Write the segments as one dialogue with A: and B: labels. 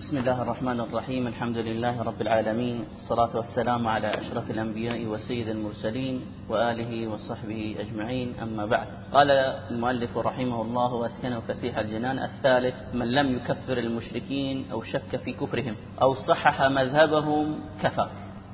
A: بسم الله الرحمن الرحيم الحمد لله رب العالمين الصلاة والسلام على أشرف الأنبياء وسيد المرسلين وآله وصحبه أجمعين أما بعد قال المؤلف رحمه الله وأسكنه فسيح الجنان الثالث من لم يكفر المشركين أو شك في كفرهم أو صحح مذهبهم كفر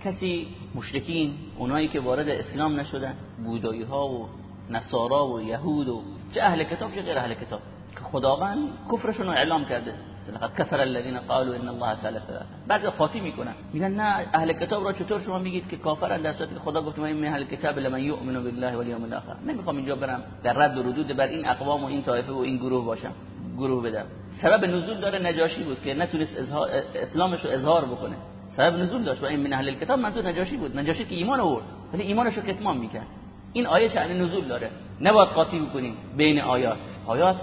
A: کسی مشرکین اونایی که اسلام نشدن بودایی ها و نصارا و یهود و چه أهل کتاب چه غیر أهل کتاب که خداوند کفرشون رو اعلام کرده لقد کفر الذين قالوا ان الله ثالث بعضی قاطی می‌کنن میگن نه اهل کتاب را چطور شما میگید که کافرن در صورتی خدا گفت من اهل کتاب لمن یؤمن بالله والیوم الاخر. نمی‌خوام اینجا برم در رد و ردود بر این اقوام و این طایفه و این گروه باشم گروه بدم. سبب نزول داره نجاشی بود که نتونست اسلامش رو اظهار بکنه. سبب نزول داشت. و این من اهل کتاب منظور نجاشی بود. نجاشی که ایمان آورد ولی ایمانش رو کتمان می‌کرد. این آیه شأن نزول داره. نباید قاطی بکنیم بین آیات. آیات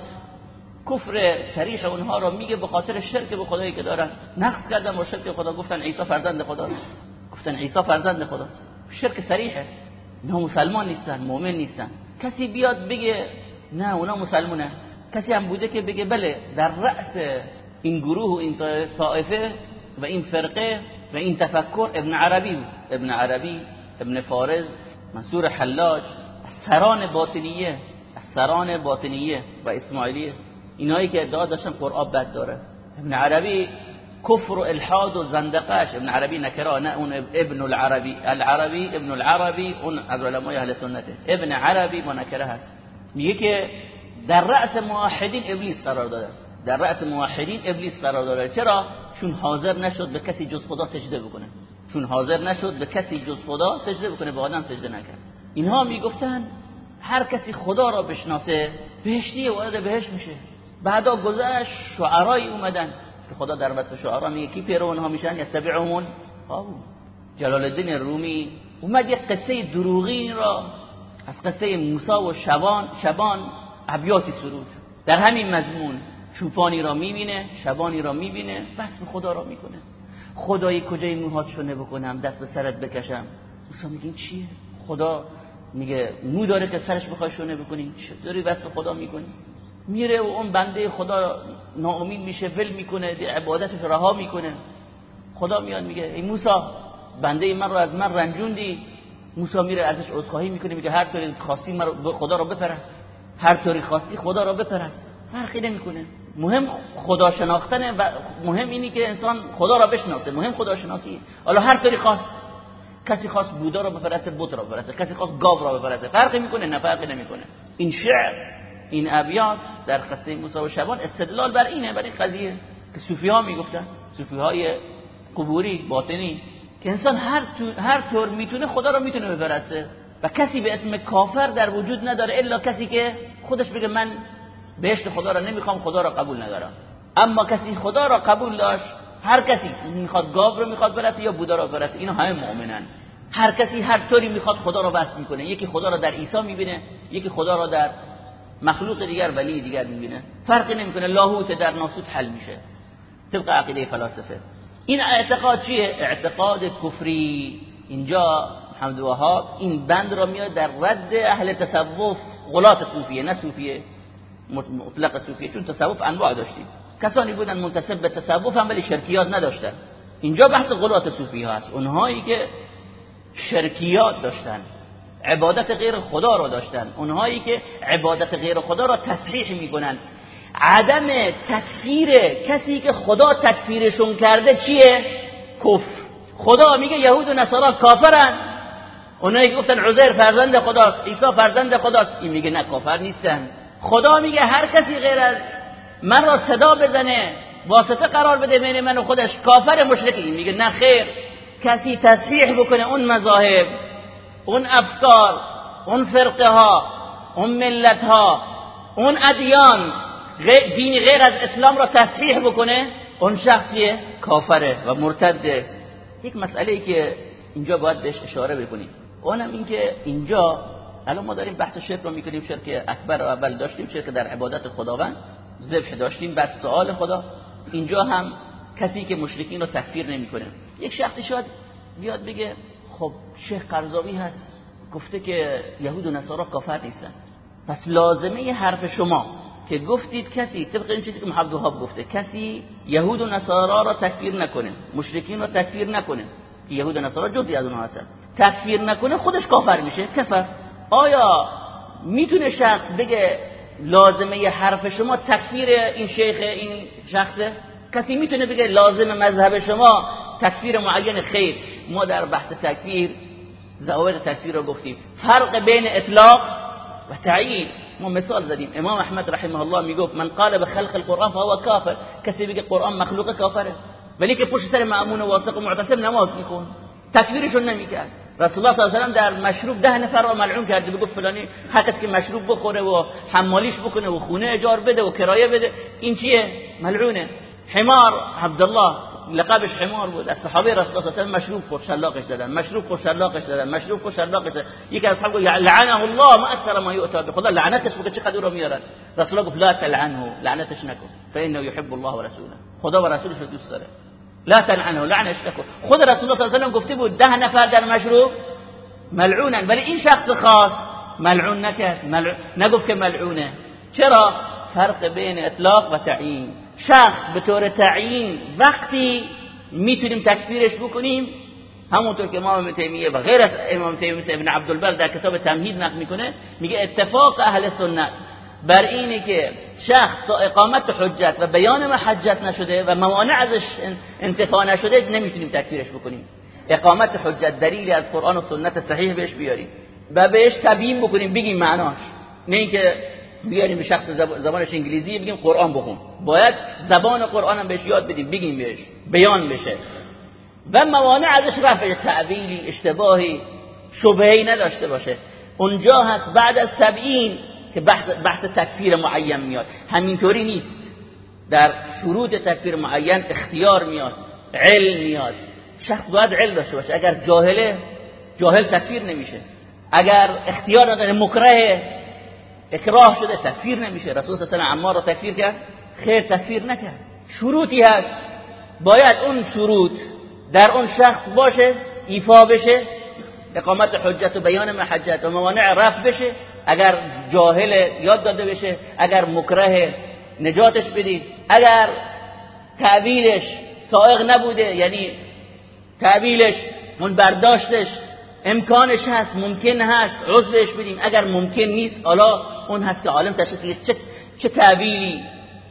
A: کفر صریح اونها رو میگه به خاطر شرک به خدایی که دارن. نقص کردن با شرک خدا. گفتن عیسی فرزند خداست گفتن عیسی فرزند خداست شرک صریحه نه مسلمان نیستن مؤمن نیستن. کسی بیاد بگه نه اونا مسلمونه کسی هم بوده که بگه بله در رأس این گروه و این طائفه و این فرقه و این تفکر ابن عربی ابن عربی ابن فارز منصور حلاج. سران باطنیه. سران باطنیه و اسماعیلیه. اینایی که ادعا داشتن قرآن بد داره. ابن عربی کفر و الحاد و زندقش ابن عربی نکره نه اون ابن العربی. العربی ابن العربی اون از علمای اهل سنته ابن عربی با نکره هست. میگه که در رأس موحدین ابلیس قرار داده در رأس موحدین ابلیس قرار داره. چرا؟ چون حاضر نشد به کسی جز خدا سجده بکنه. چون حاضر نشد به کسی جز خدا سجده بکنه به آدم سجده نکرد. اینها می‌گفتن هر کسی خدا را بشناسه بهشتی وارد بهشت میشه. بعدا گذشت شعرایی اومدن. که خدا در وصف شعرا میگه کی پیرو اونها میشن؟ یتبعون جلال الدین رومی اومد یک قصه دروغین را از قصه موسی و شبان شبان ابیاتی سرود. در همین مضمون چوپانی را می‌بینه شبانی را می‌بینه بس به خدا را می‌کنه. خدایی کجای موهات شونه بکنم دست به سرت بکشم. موسی میگه چیه؟ خدا میگه مو داره که سرش بخوای شونه بکنی چطوری بس به خدا می‌کنی؟ میره و اون بنده خدا ناامید میشه ول می‌کنه عبادتش رها می‌کنه. خدا میاد میگه ای موسی بنده من رو از من رنجوندی موسی میره ازش عذرخواهی می‌کنه میگه هر طوری خواستی من خدا رو بپرست. هر طوری خواستی خدا رو بپرست. فرقی نمی‌کنه مهم خدا شناختنه و مهم اینی که انسان خدا را بشناسه. مهم خدا شناسی. حالا هر طوری خواست. کسی خواست بودا را بپرسته بت را بپرسته. کسی خواست گاو را بپرسته. فرقی می‌کنه؟ نه فرقی نمی‌کنه. این شعر این ابیات در قصه موسی و شبان استدلال بر اینه بر این قضیه که صوفی ها می‌گفتن صوفی های قبوری باطنی که انسان هر, هر طور می‌تونه خدا را می‌تونه بپرسته و کسی به اسم کافر در وجود نداره الا کسی که خودش بگه من بهشت خدا را نمی‌خوام خدا را قبول ندارم. اما کسی خدا را قبول داشت هر کسی می‌خواد گاو رو می‌خواد برسه یا بودا را برسه اینا همه مؤمنن. هر کسی هر طوری می‌خواد خدا را وصل می‌کنه. یکی خدا را در عیسی می‌بینه یکی خدا را در مخلوق دیگر ولی دیگر می‌بینه. فرقی نمی‌کنه. لاهوت در ناسوت حل میشه. طبق عقیده فلاسفه. این اعتقاد چیه؟ اعتقاد کفری. اینجا محمد وهاب این بند را میاد در رد اهل تصوف غلات صوفیه نه صوفیه. مطلق صوفیه. چون تصوف انواع داشتیم. کسانی بودن منتسب به تصوف هم ولی شرکیات نداشتن. اینجا بحث غلات صوفی هست. اونهایی که شرکیات داشتن. عبادت غیر خدا را داشتن. اونهایی که عبادت غیر خدا را تصحیح می‌کنن. عدم تکفیر کسی که خدا تکفیرشون کرده چیه؟ کفر. خدا میگه یهود و نصارا کافرن. اونایی که گفتن عزیر فرزند خداست عیسی فرزند خداست این میگه نه کافر نیستن. خدا میگه هر کسی غیر از من را صدا بزنه واسطه قرار بده بین من و خودش کافر مشرکی میگه نه خیر. کسی تصحیح بکنه اون مذاهب اون افکار اون فرقه ها اون ملت ها اون ادیان دینی غیر از اسلام را تصحیح بکنه اون شخصیه کافره و مرتده. یک مسئله ای که اینجا باید بهش اشاره بکنیم. اونم این که اینجا الان ما داریم بحث شرک رو می‌کنیم شرک اکبر اول داشتیم شرک در عبادت خداوند. ذبح داشتیم بعد سوال خدا. اینجا هم کسی که مشرکین رو تکفیر نمی‌کنه. یک شخصی شاید بیاد بگه خب شیخ قرضاوی هست گفته که یهود و نصارا کافر نیستن. پس لازمه حرف شما که گفتید کسی طبق این چیزی که محمد وهاب گفته کسی یهود و نصارا را تکفیر نکنه مشرکین را تکفیر نکنه که یهود و نصارا جزئی از اونها هستن. تکفیر نکنه خودش کافر میشه کفر. آیا می‌تونه شخص بگه لازمه حرف شما تکفیر این شیخ این شخصه؟ کسی می‌تونه بگه لازم مذهب شما تکفیر معین خیر؟ ما در بحث تکفیر ضوابط تکفیر رو گفتیم. فرق بین اطلاق و تعیین. ما مثال زدیم. امام احمد رحمه الله می‌گفت من قال به خلق القرآن فهو کافر. کسی بگه قرآن مخلوق کافره. ولی که پشت سر معمون و واثق و معتصم نماز میکن تکفیرشون نمی‌کرد. رسول الله صلی الله علیه و در مشروب ده نفر رو ملعون کرده بگفت فلانی حق که مشروب بخوره و حمالیش بکنه و خونه اجار بده و کرایه بده این چیه؟ ملعونه. حمار عبدالله. لقبش حمار بود. از صحابه رسول الله صلی الله علیه و مشروب دادن مشروب خور شلاقش دادن مشروب خور شلاقش دادن. یکی از اصحاب لعنه الله ما اکثر ما یؤتى به خدا. لعنتش بگه چقدر رو میارن. رسول الله گفت لا تلعنه لعنتش نکن. فإنه يحب الله ورسوله. خدا و رسولش دوست داره. لا تلعنه لعنش نکن. خود رسول الله صلی الله علیه و گفته بود ده نفر در مشروب ملعونن. ولی این شخص خاص ملعون نکرد. ملعون نگفت که ملعونه. چرا؟ فرق بین اطلاق و تعیین. شخص به طور تعیین وقتی می‌تونیم تکفیرش بکنیم همونطور که امام تیمیه و غیر از امام تیمیه ابن عبدالبر در کتاب تمهید نقل می‌کنه میگه اتفاق اهل سنت بر اینه که شخص تا اقامت حجت و بیان محجت نشده و موانع ازش انتفاع نشده نمی‌تونیم تکفیرش بکنیم. اقامت حجت دلیلی از قرآن و سنت صحیح بهش بیاریم و بهش تبیین بکنیم بگیم معناش. نه اینکه بیاریم به شخص زبانش انگلیسی بگیم قرآن بخون. باید زبان قرآن هم بهش یاد بدیم بگیم بهش بیان بشه. و موانع ازش رفع تعبیری اشتباهی شبهی نداشته باشه. اونجا هست بعد از تبیین که بحث, بحث تکفیر معین میاد. همینطوری نیست. در شروط تکفیر معین اختیار میاد علم میاد. شخص باید علم داشته باشه. اگر جاهله جاهل تکفیر نمیشه. اگر اختیار نداره مکره اکراه شده تکفیر نمیشه. رسول صلی الله عمار رو تکفیر کرد؟ خیر تکفیر نکرد. شروطی هست. باید اون شروط در اون شخص باشه ایفا بشه. اقامت حجت و بیان محجت و موانع رفع بشه. اگر جاهل یاد داده بشه اگر مکره نجاتش بدی. اگر تعبیرش سائق نبوده یعنی تعبیرش اون برداشتش امکانش هست ممکن هست عضوش بدیم. اگر ممکن نیست حالا اون هست که عالم تشخیص چه چه تعبیری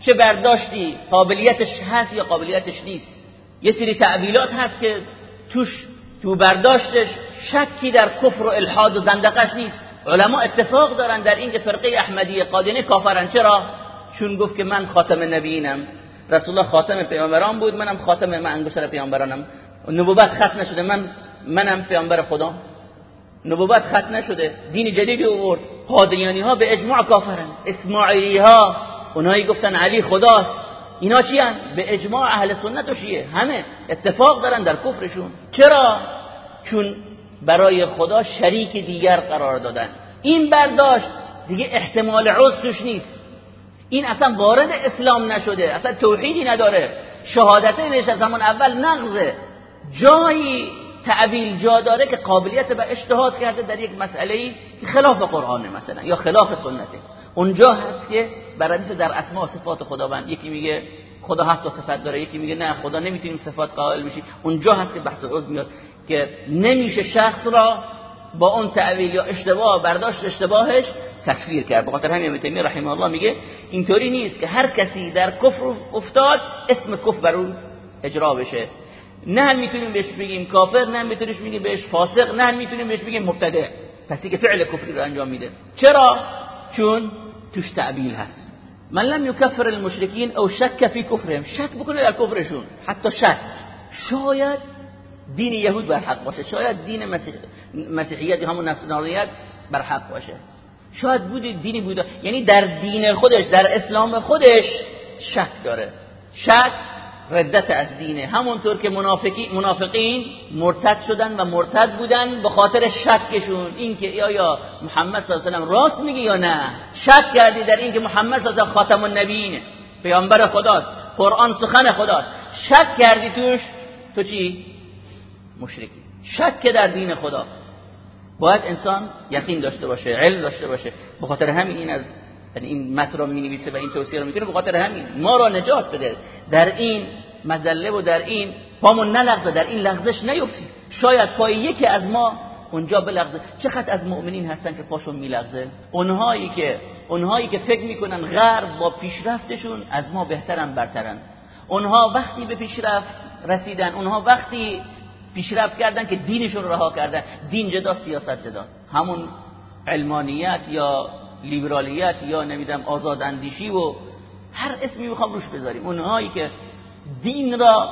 A: چه برداشتی قابلیتش هست یا قابلیتش نیست. یه سری تعبیلات هست که توش تو برداشتش شکی در کفر و الحاد و زندقش نیست. علما اتفاق دارن در اینکه فرقه احمدی قادینه کافرن. چرا؟ چون گفت که من خاتم نبیینم. رسول الله خاتم پیامبران بود منم خاتم من انگشتر پیامبرانم. نبوت ختم نشده. من منم پیامبر خدا. نبوت ختم نشده. دین جدیدی آورد. قادیانی ها به اجماع کافرن. اسماعیلی ها اونایی گفتن علی خداست. اینا چی؟ به اجماع اهل سنت و شیعه. همه اتفاق دارن در کفرشون. چرا؟ چون برای خدا شریک دیگر قرار دادن. این برداشت. دیگه احتمال عذر توش نیست. این اصلا وارد اسلام نشده. اصلا توحیدی نداره. شهادته نشه زمان اول نقضه. جایی تعویل جا داره که قابلیت به اجتهاد کرده در یک مسئله که خلاف قرآن مثلا یا خلاف سنته اونجا هست که برادیس در اسماء صفات خداوند یکی میگه خدا هفت تا صفت داره یکی میگه نه خدا نمی‌تونیم صفات قائل بشی اونجا هست که بحث عضو میاد که نمیشه شخص را با اون تعویل یا اشتباه برداشت اشتباهش تکفیر کرد. بخاطر همین ابن رحمه الله میگه اینطوری نیست که هر کسی در کفر افتاد اسم کفر بر اون اجرا بشه. نه می‌تونیم بهش بگیم کافر نه می‌تونیم بگیم بهش فاسق نه می‌تونیم بهش بگیم مبتدع. کسی که فعل کفری رو انجام میده. چرا؟ چون توش تعبیل هست. من لم یکفر المشرکین او شک فی کفرهم. شک بکنه در کفرشون. حتی شک. شاید دین یهود بر حق باشه. شاید دین مسیح... مسیحیت همون نصرانیت بر حق باشه. شاید بود دینی بوده یعنی در دین خودش در اسلام خودش شک داره. شک ردت از دینه. همونطور که منافقی منافقین مرتد شدن و مرتد بودن به خاطر شکشون. اینکه آیا محمد صلی الله علیه و راست میگه یا نه؟ شک کردی در اینکه محمد صلی الله علیه خاتم النبیین. پیامبر خداست. قرآن سخن خداست. شک کردی توش. تو چی؟ مشرکی. شک در دین خدا. باید انسان یقین داشته باشه علم داشته باشه. به خاطر همین این از این متن را می‌نویسه و این توصیه رو می‌کنه به خاطر همین ما را نجات بده. در این مزله و در این پامون نلغزه در این لغزش نیفتیم شاید پای یکی از ما اونجا بلغزه. چقدر از مؤمنین هستن که پاشون میلغزه؟ اونهایی که اونهایی که فکر می‌کنن غرب با پیشرفتشون از ما بهترن برترن. اونها وقتی به پیشرفت رسیدن اونها وقتی پیشرفت کردن که دینشون رها کردن. دین جدا سیاست جدا. همون علمانیت یا لیبرالیت یا نمیدم آزاد اندیشی و هر اسمی می‌خوام روش بذاریم. اونهایی که دین را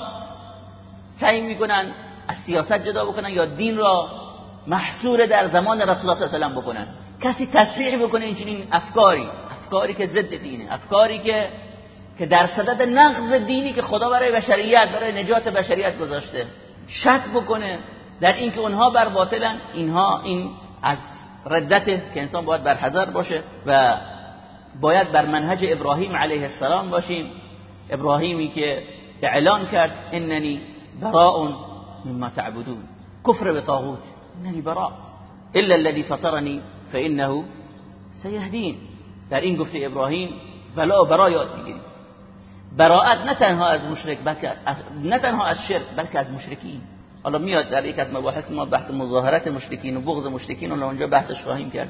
A: سعی می‌کنن از سیاست جدا بکنن یا دین را محصور در زمان رسول الله صلی الله علیه و بکنن. کسی تصریح بکنه این افکاری افکاری که ضد دینه افکاری که که در صدد نقض دینی که خدا برای بشریت برای نجات بشریت گذاشته. شک بکنه در اینکه اونها بر باطلن اینها این از ردت که انسان باید بر حذر باشه و باید بر منهج ابراهیم علیه السلام باشیم. ابراهیمی که اعلان کرد اننی براء مما تعبدون. کفر به طاغوت. اننی براء. الا الذي فطرني فانه سيهدين در این گفته ابراهیم ولا برا یاد می‌گیریم. براءت نه تنها از مشرک بلکه نه تنها از شرک بلکه از مشرکین. حالا میاد در یک از مباحث ما بحث مظاهرت مشرکین و بغض مشرکین و اونجا بحثش خواهیم کرد.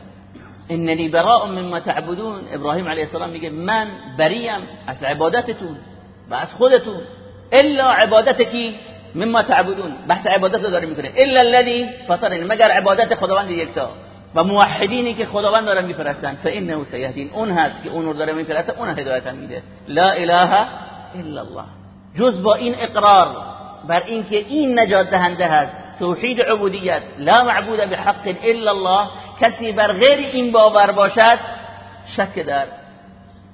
A: اننی براء مما تعبدون. ابراهیم علیه السلام میگه من بریم از عبادتتون و از خودتون الا عبادتکی مما تعبدون. بحث عبادت رو داره می‌کنه. الا الذي فطرني مگر عبادت خداوند یکتا. و موحدینی که خداوند دارن میپرستن فانه سیهدین. اون هست که اون رو داره میپرسته اون هدایت میده. لا اله الا الله. جز با این اقرار بر اینکه این نجات دهنده هست. توحید عبودیت. لا معبود بحق إلا الله. کسی بر غیر این باور باشد شک در.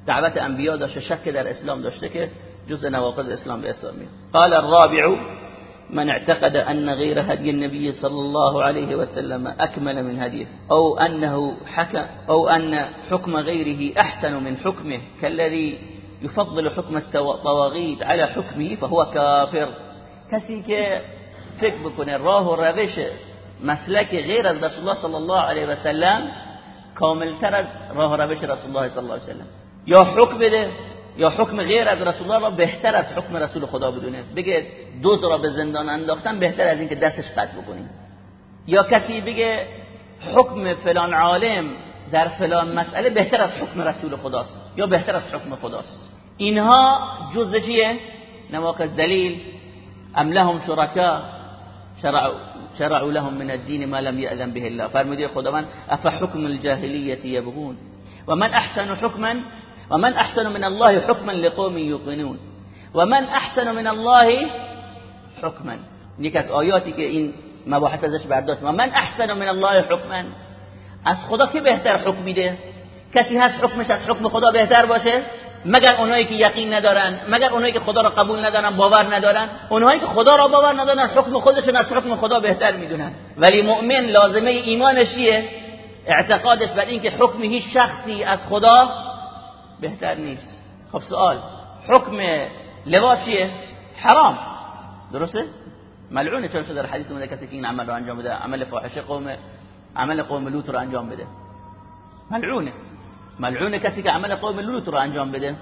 A: دعوت انبیا داشته شک در اسلام داشته که جز نواقض اسلام به اسلامی قال الرابع من اعتقد أن غير هدي النبي صلى الله عليه وسلم أكمل من هديه. أو أنه حكم أو أن حكم غيره أحسن من حكمه. كالذي يفضل حكم الطواغيت على حكمه فهو كافر. کسی که فکر بکنه راه و روش مسلک غیر از رسول الله صلی الله علیه و سلم کاملتر از راه و روش رسول الله صلی الله علیه و سلم. یا حکم بده یا حکم غیر از رسول الله بهتر از حکم رسول خدا بدونه. بگه دوز را به زندان انداختن بهتر از اینکه دستش قطع بکنیم. یا کسی بگه حکم فلان عالم در فلان مسئله بهتر از حکم رسول خداست یا بهتر از حکم خداست. اینها جزء چیه؟ نواقض دلیل. أم لهم شرکا شرعوا شرعوا لهم من الدين ما لم يأذن به الله. فرمودی خداوند اف حکم الجاهلیت یبغون و من أحسن حکما ومن أحسن من الله حكما لقوم يوقنون. ومن أحسن من الله حكما؟ یک از که این مباحث ازش برداشت و من احسن من الله حکما از خدا که بهتر حکم میده کسی هست حکمش از حکم خدا بهتر باشه مگر اونایی که یقین ندارن مگر اونایی که خدا را قبول ندارن باور ندارن؟ اونایی که خدا را باور ندارن حکم خودشون از حکم خدا بهتر می‌دونن. ولی مؤمن لازمه ایمانش چیه؟ اعتقادش بر اینکه حکم هیچ شخصی از خدا بهتر نیست. خب سوال حکم لباس حرام. درسته؟ ملعونه چون در حدیث اومده کسی که این عمل رو انجام بده عمل فاحشه قوم عمل قوم لوط رو انجام بده. ملعونه. ملعونه کسی که عمل قوم لوط رو انجام بده.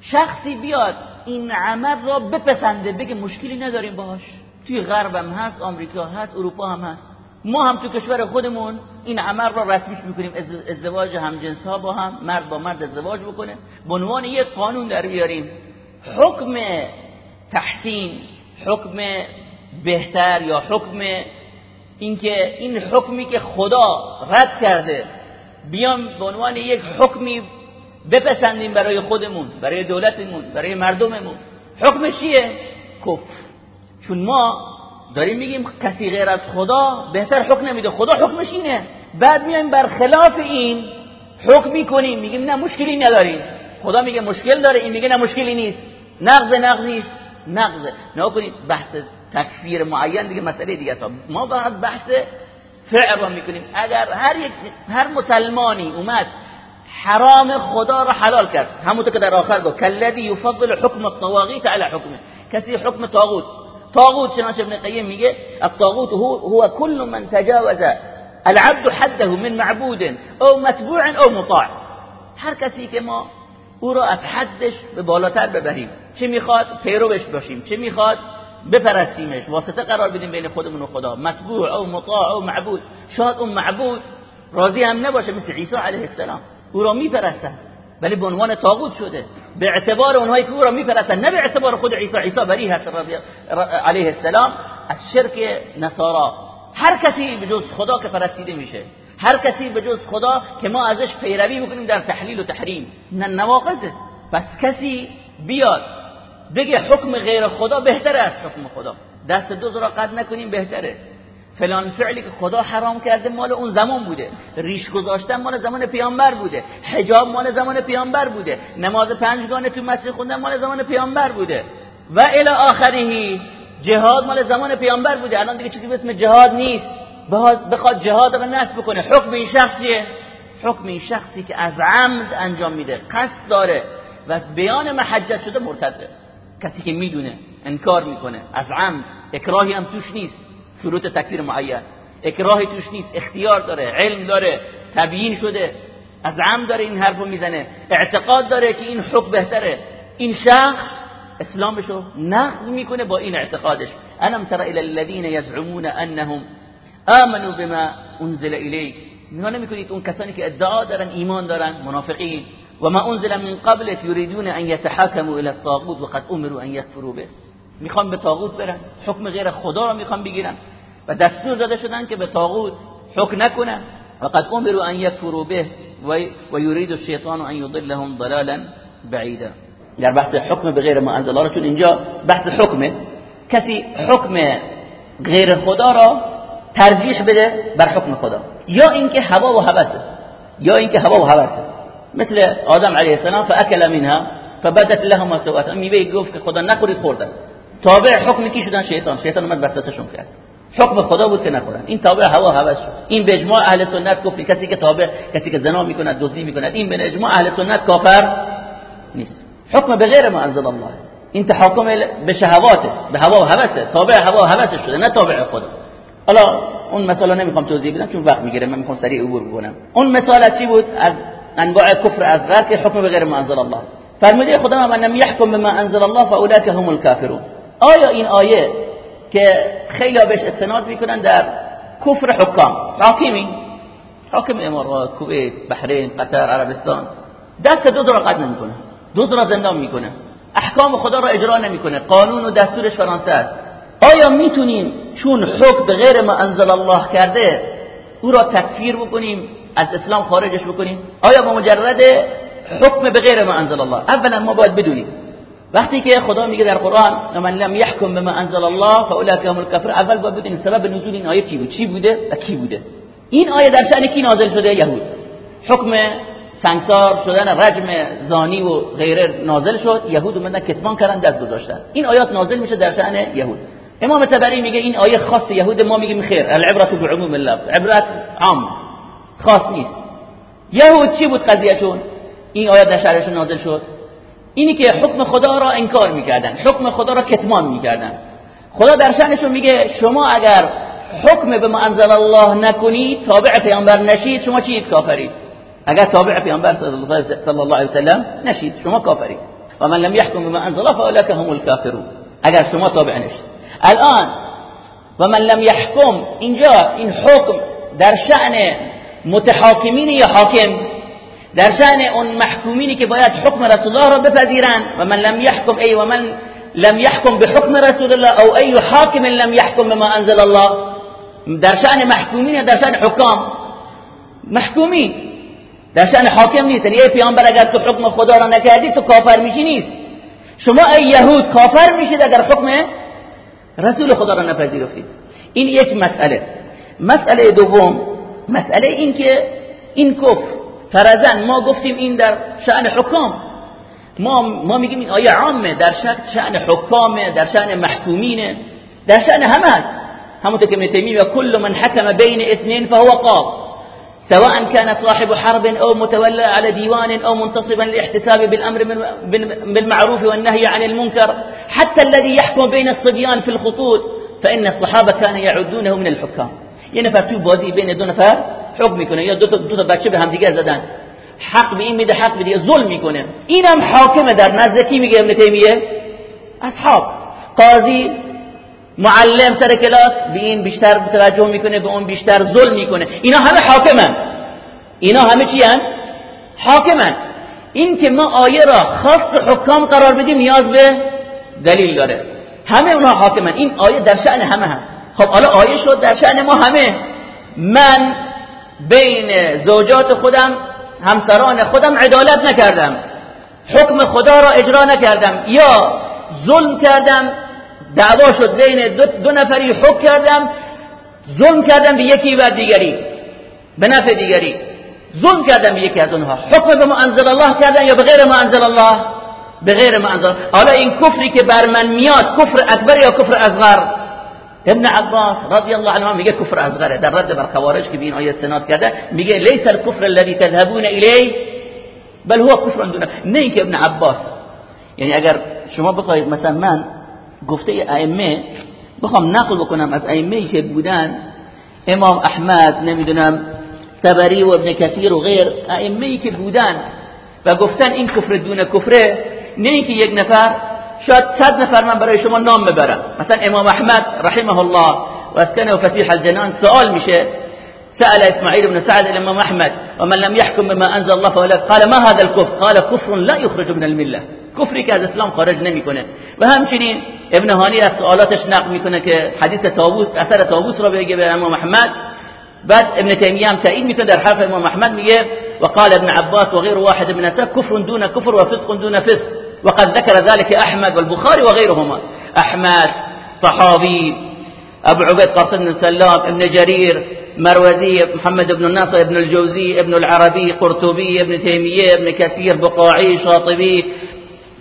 A: شخصی بیاد این عمل را بپسنده بگه مشکلی نداریم باهاش توی غربم هست آمریکا هست اروپا هم هست. ما هم تو کشور خودمون این عمل را رسمیش می‌کنیم. ازدواج همجنس ها با هم مرد با مرد ازدواج بکنه. به عنوان یک قانون در بیاریم. حکم تحسین حکم بهتر یا حکم اینکه این حکمی که خدا رد کرده بیام به عنوان یک حکمی بپسندیم برای خودمون برای دولتمون برای مردممون. حکمش چیه؟ کفر. چون ما داریم میگیم کسی غیر از خدا بهتر حکم نمیده. خدا حکمش اینه. بعد میایم برخلاف این حکم می‌کنیم. میگیم نه مشکلی نداریم. خدا میگه مشکل داره این میگه نه مشکلی نیست. نقض نقض نیست. نقض. نه کنید بحث تکفیر معین دیگه مسئله دیگه است. ما باید بحث فعل را میکنیم. اگر هر یک هر مسلمانی اومد حرام خدا را حلال کرد. همونطور که در آخر گفت کلذی یفضل حکم الطواغیت علی حکمه. کسی حکم طاغوت طاغوت چنانچه ابن قیم میگه الطاغوت هو, هو كل من تجاوز العبد حده من معبود أو متبوع أو مطاع.
B: هر کسی که ما أو را از حدش به بالاتر ببریم چه میخواد؟ پیروش باشیم. چه میخواد؟ بپرستیمش. واسطه قرار بدیم بین خودمون و خدا. متبوع او مطاع او معبود. شاید اون معبود راضی هم نباشه مثل عیسی علیه السلام. او را میپرستن. ولی به عنوان طاغوت شده. به اعتبار اونهایی که او را میپرستن نه به اعتبار خود عیسی. عیسی بری هست علیه السلام. از شرک نصارا. هر کسی به جز خدا که پرستیده میشه. هر کسی به جز خدا که ما ازش پیروی می‌کنیم در تحلیل و تحریم. نه نواقضه. پس کسی بیاد بگه حکم غیر خدا بهتره از حکم خدا. دست دو را قد نکنیم بهتره. فلان فعلی که خدا حرام کرده مال اون زمان بوده. ریش گذاشتن مال زمان پیامبر بوده. حجاب مال زمان پیامبر بوده. نماز پنجگانه تو مسجد خوندن مال زمان پیامبر بوده. و الی آخره جهاد مال زمان پیامبر بوده. الان دیگه چیزی به اسم جهاد نیست. بخواد جهاد رو نصب بکنه. حکم این شخصیه حکم این شخصی که از عمد انجام میده. قصد داره. و بیان محجت شده مرتده. کسی که می‌دونه انکار می‌کنه. از عمد. اکراهی هم توش نیست. شروط تکفیر معین. اکراهی توش نیست. اختیار داره. علم داره. تبیین شده. از عمد داره این حرفو می‌زنه. اعتقاد داره که این حکم بهتره. این شخص اسلامشو نقض می‌کنه با این اعتقادش. الم تر الى الذين يزعمون انهم آمنوا بما انزل الیک. نگاه نمی‌کنید اون کسانی که ادعا دارن ایمان دارن منافقین. و ما انزل من قبل یریدون ان يتحاكموا الى الطاغوت وقد امروا ان يكفروا به می‌خوان به طاغوت برن حکم غیر خدا رو می‌خوان بگیرن و دستور داده شدن که به طاغوت حکم نکنن وقد امروا ان يكفروا به و یرید الشیطان ان يضلهم ضلالا بعیدا در بحث حکم به غیر ما انزل الله اینجا بحث حکمه کسی حکم غیر خدا را ترجیح بده بر حکم خدا یا اینکه هوا و هوسه یا اینکه هوا و هوسه مثل آدم علیه السلام فاکل منها فبدت لهما سوءات. میوه گفت که خدا نخورید خوردن. تابع حکم کی شدن؟ شیطان. شیطان اومد وسوسهشون کرد. حکم خدا بود که نخورن. این تابع هوا هوس شد. این به اجماع اهل سنت گفت کسی که تابع کسی که زنا می‌کنه دزدی می‌کنه این به اجماع اهل سنت کافر نیست. حکم به غیر ما انزل الله. این تحکم به شهواته به هوا و هوسه تابع هوا و هوس شده نه تابع خدا. حالا اون مثلا نمی‌خوام توضیح بدم چون وقت می‌گیره. من می‌خوام سریع عبور بکنم. اون مثال چی بود؟ از انواع کفر اصغر که حکم به غیر ما انزل الله. فرموده خدا من لم يحكم بما انزل الله فاولئك هم الكافرون. آیا این آیه که خیلی بهش استناد می‌کنن در کفر حکام. حاکمی؟ حاکم امارات کویت بحرین قطر عربستان. دست دو را قد نمی‌کنه. دو را زندان می‌کنه. احکام خدا را اجرا نمی‌کنه. قانون و دستورش فرانسه است. آیا می‌تونیم چون حکم غیر ما انزل الله کرده او را تکفیر بکنیم؟ از اسلام خارجش بکنیم؟ آیا با مجرد حکم به غیر ما انزل الله؟ اولا ما باید بدونیم. وقتی که خدا میگه در قرآن من لم يحكم بما انزل الله فاولئک هم الكافر اول باید بدونیم سبب نزول این آیه چی بود؟ چی بوده و کی بوده؟ این آیه در شأن کی نازل شده؟ یهود. حکم سنگسار شدن رجم زانی و غیره نازل شد. یهود اومدن کتمان کردن دست گذاشتن. این آیات نازل میشه در شأن یهود. امام تبری میگه این آیه خاص یهود ما میگیم خیر. العبرت بعموم اللفظ عبرت عام. خاص نیست. یهود چی بود قضیهشون؟ این آیه در شرشون نازل شد. اینی که حکم خدا را انکار می‌کردن حکم خدا را کتمان می‌کردن. خدا در شأنشون میگه شما اگر حکم به ما انزل الله نکنید تابع پیامبر نشید شما چیید کافرید؟ اگر تابع پیامبر صلی الله علیه وسلم نشید شما کافرید. و من لم يحكم بما انزل الله فاولئک هم الكافرون اگر شما تابع نشید. الان و من لم يحكم اینجا این حکم در شأن متحاکمین یا حاکم. در شأن اون محکومینی که باید حکم رسول الله را بپذیرن و من لم يحكم ای و من لم يحكم بحکم رسول الله او ای حاکم لم يحكم بما انزل الله. در شأن محکومین در شأن حکام؟ محکومین. در شأن حاکم نیست. یعنی پیامبر اگر تو حکم خدا را نکردی تو کافر میشی نیست. شما ای یهود کافر میشید اگر حکم رسول خدا را نپذیرفتید. این یک مسئله. مسئله دوم. مسئله این که این کفر فرزن ما گفتیم این در شأن حکام. ما ما میگیم این آیه عامه در شأن حکامه در شأن محکومینه در شأن همه هست. همونطور که میتیمی و کل من حکم بین اثنين فهو قاض. سواء كان صاحب حرب أو متولى على ديوان أو منتصبا لاحتساب بالأمر بالمعروف والنهي عن المنكر حتى الذي يحكم بين الصبيان في الخطوط فإن الصحابة كانوا يعدونه من الحكام. یه نفر تو بازی بین دو نفر حکم می‌کنه یا دو تا, دو تا بچه به همدیگه زدن. حق به این میده حق به ظلم می‌کنه. اینم حاکمه در نزد کی میگه؟ ابن تیمیه؟ اصحاب. قاضی معلم سر کلاس به این بیشتر توجه می‌کنه به اون بیشتر ظلم می‌کنه. اینا همه حاکمن. اینا همه چی هن؟ حاکمن. این که ما آیه را خاص حکام قرار بدیم نیاز به دلیل داره. همه اونها حاکمن. این آیه در شأن همه هست. خب حالا آیه شد در شأن ما همه. من بین زوجات خودم همسران خودم عدالت نکردم. حکم خدا را اجرا نکردم. یا ظلم کردم دعوا شد بین دو, دو نفری حکم کردم ظلم کردم به یکی بر دیگری به نفع دیگری. ظلم کردم به یکی از اونها. حکم به ما انزل الله کردن یا به غیر ما الله؟ به غیر ما حالا این کفری که بر من میاد کفر اکبر یا کفر اصغر؟ ابن عباس رضی الله عنه میگه کفر اصغره. در رد بر خوارج که به این آیه استناد کرده میگه لیس الكفر الذي تذهبون الیه بل هو کفر دون. نه اینکه ابن عباس. یعنی اگر شما بخواید مثلا من گفته ائمه بخوام نقل بکنم از ائمه که بودن امام احمد نمی‌دونم تبری و ابن کثیر و غیر ائمه که بودن و گفتن این کفر دون کفره نه اینکه یک نفر شاید صد نفر من برای شما نام ببرم. مثلا امام احمد رحمه الله و اسکنه فسیح الجنان سوال میشه. سأل إسماعيل بن سعد الإمام أحمد ومن لم يحكم بما أنزل الله فهو قال ما هذا الكفر؟ قال كفر لا يخرج من الملة کفری که از اسلام خارج نمی‌کنه. و همچنین ابن هانی از سوالاتش نقل می‌کنه که حدیث تابوس اثر تابوس را بگه به امام محمد بعد ابن تيمية هم تأييد مثل در حرف امام احمد میگه وقال ابن عباس وغير واحد من السلف كفر دون كفر وفسق دون فسق. وقد ذكر ذلك أحمد والبخاري وغيرهما. أحمد طحاوي أبو عبيد قاسم بن سلام ابن جرير مروزي محمد بن الناصر ابن الجوزي ابن العربي قرطبي ابن تيمية ابن كثير بقاعي شاطبي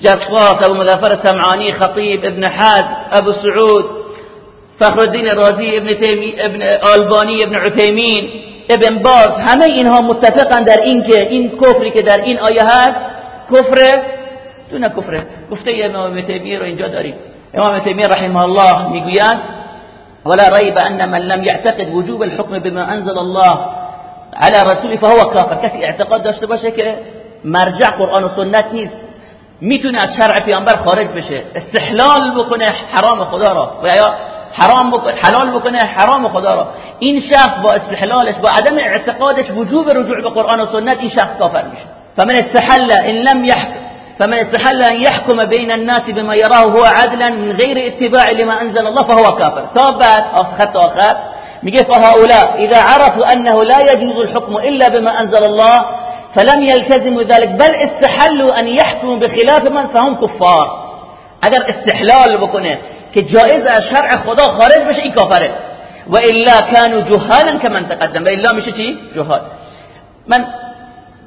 B: جسواس أبو مظفر سمعاني خطيب ابن حاد أبو سعود فخر الدین رازی ابن تیمی ابن آلبانی ابن عثیمین ابن باز همه اینها متفقن در این که این کفری که در این آیه هست کفر دون کفره گفته إمام تیمیه رو اینجا داریم إمام تیمیه رحمه الله میگوید ولا ريب أن من لم يعتقد وجوب الحكم بما أنزل الله على رسوله فهو كافر. کسی اعتقاد؟ داشته باشه که مرجع قرآن و سنت نیست. میتونه از شرع پیامبر خارج بشه. استحلال بکنه حرام خدا را. و یا حرام بکنه حلال بکنه حرام خدا را. این شخص با استحلالش با عدم اعتقادش وجوب رجوع به قرآن و سنت این شخص کافر میشه. فمن استحل ان لم يحكم فمن استحل أن يحكم بين الناس بما يراه هو عدلا من غير اتباع لما أنزل الله فهو كافر. تا بعد خط آخر میگه فهؤلاء إذا عرفوا أنه لا يجوز الحكم إلا بما أنزل الله فلم يلتزموا ذلك بل استحلوا أن يحكموا بخلاف من فهم كفار. اگر استحلال بکنه که شرع خدا خارج بشه این کافره و الا كانوا جهالا كمن تقدم. و الا میشه جهال. من؟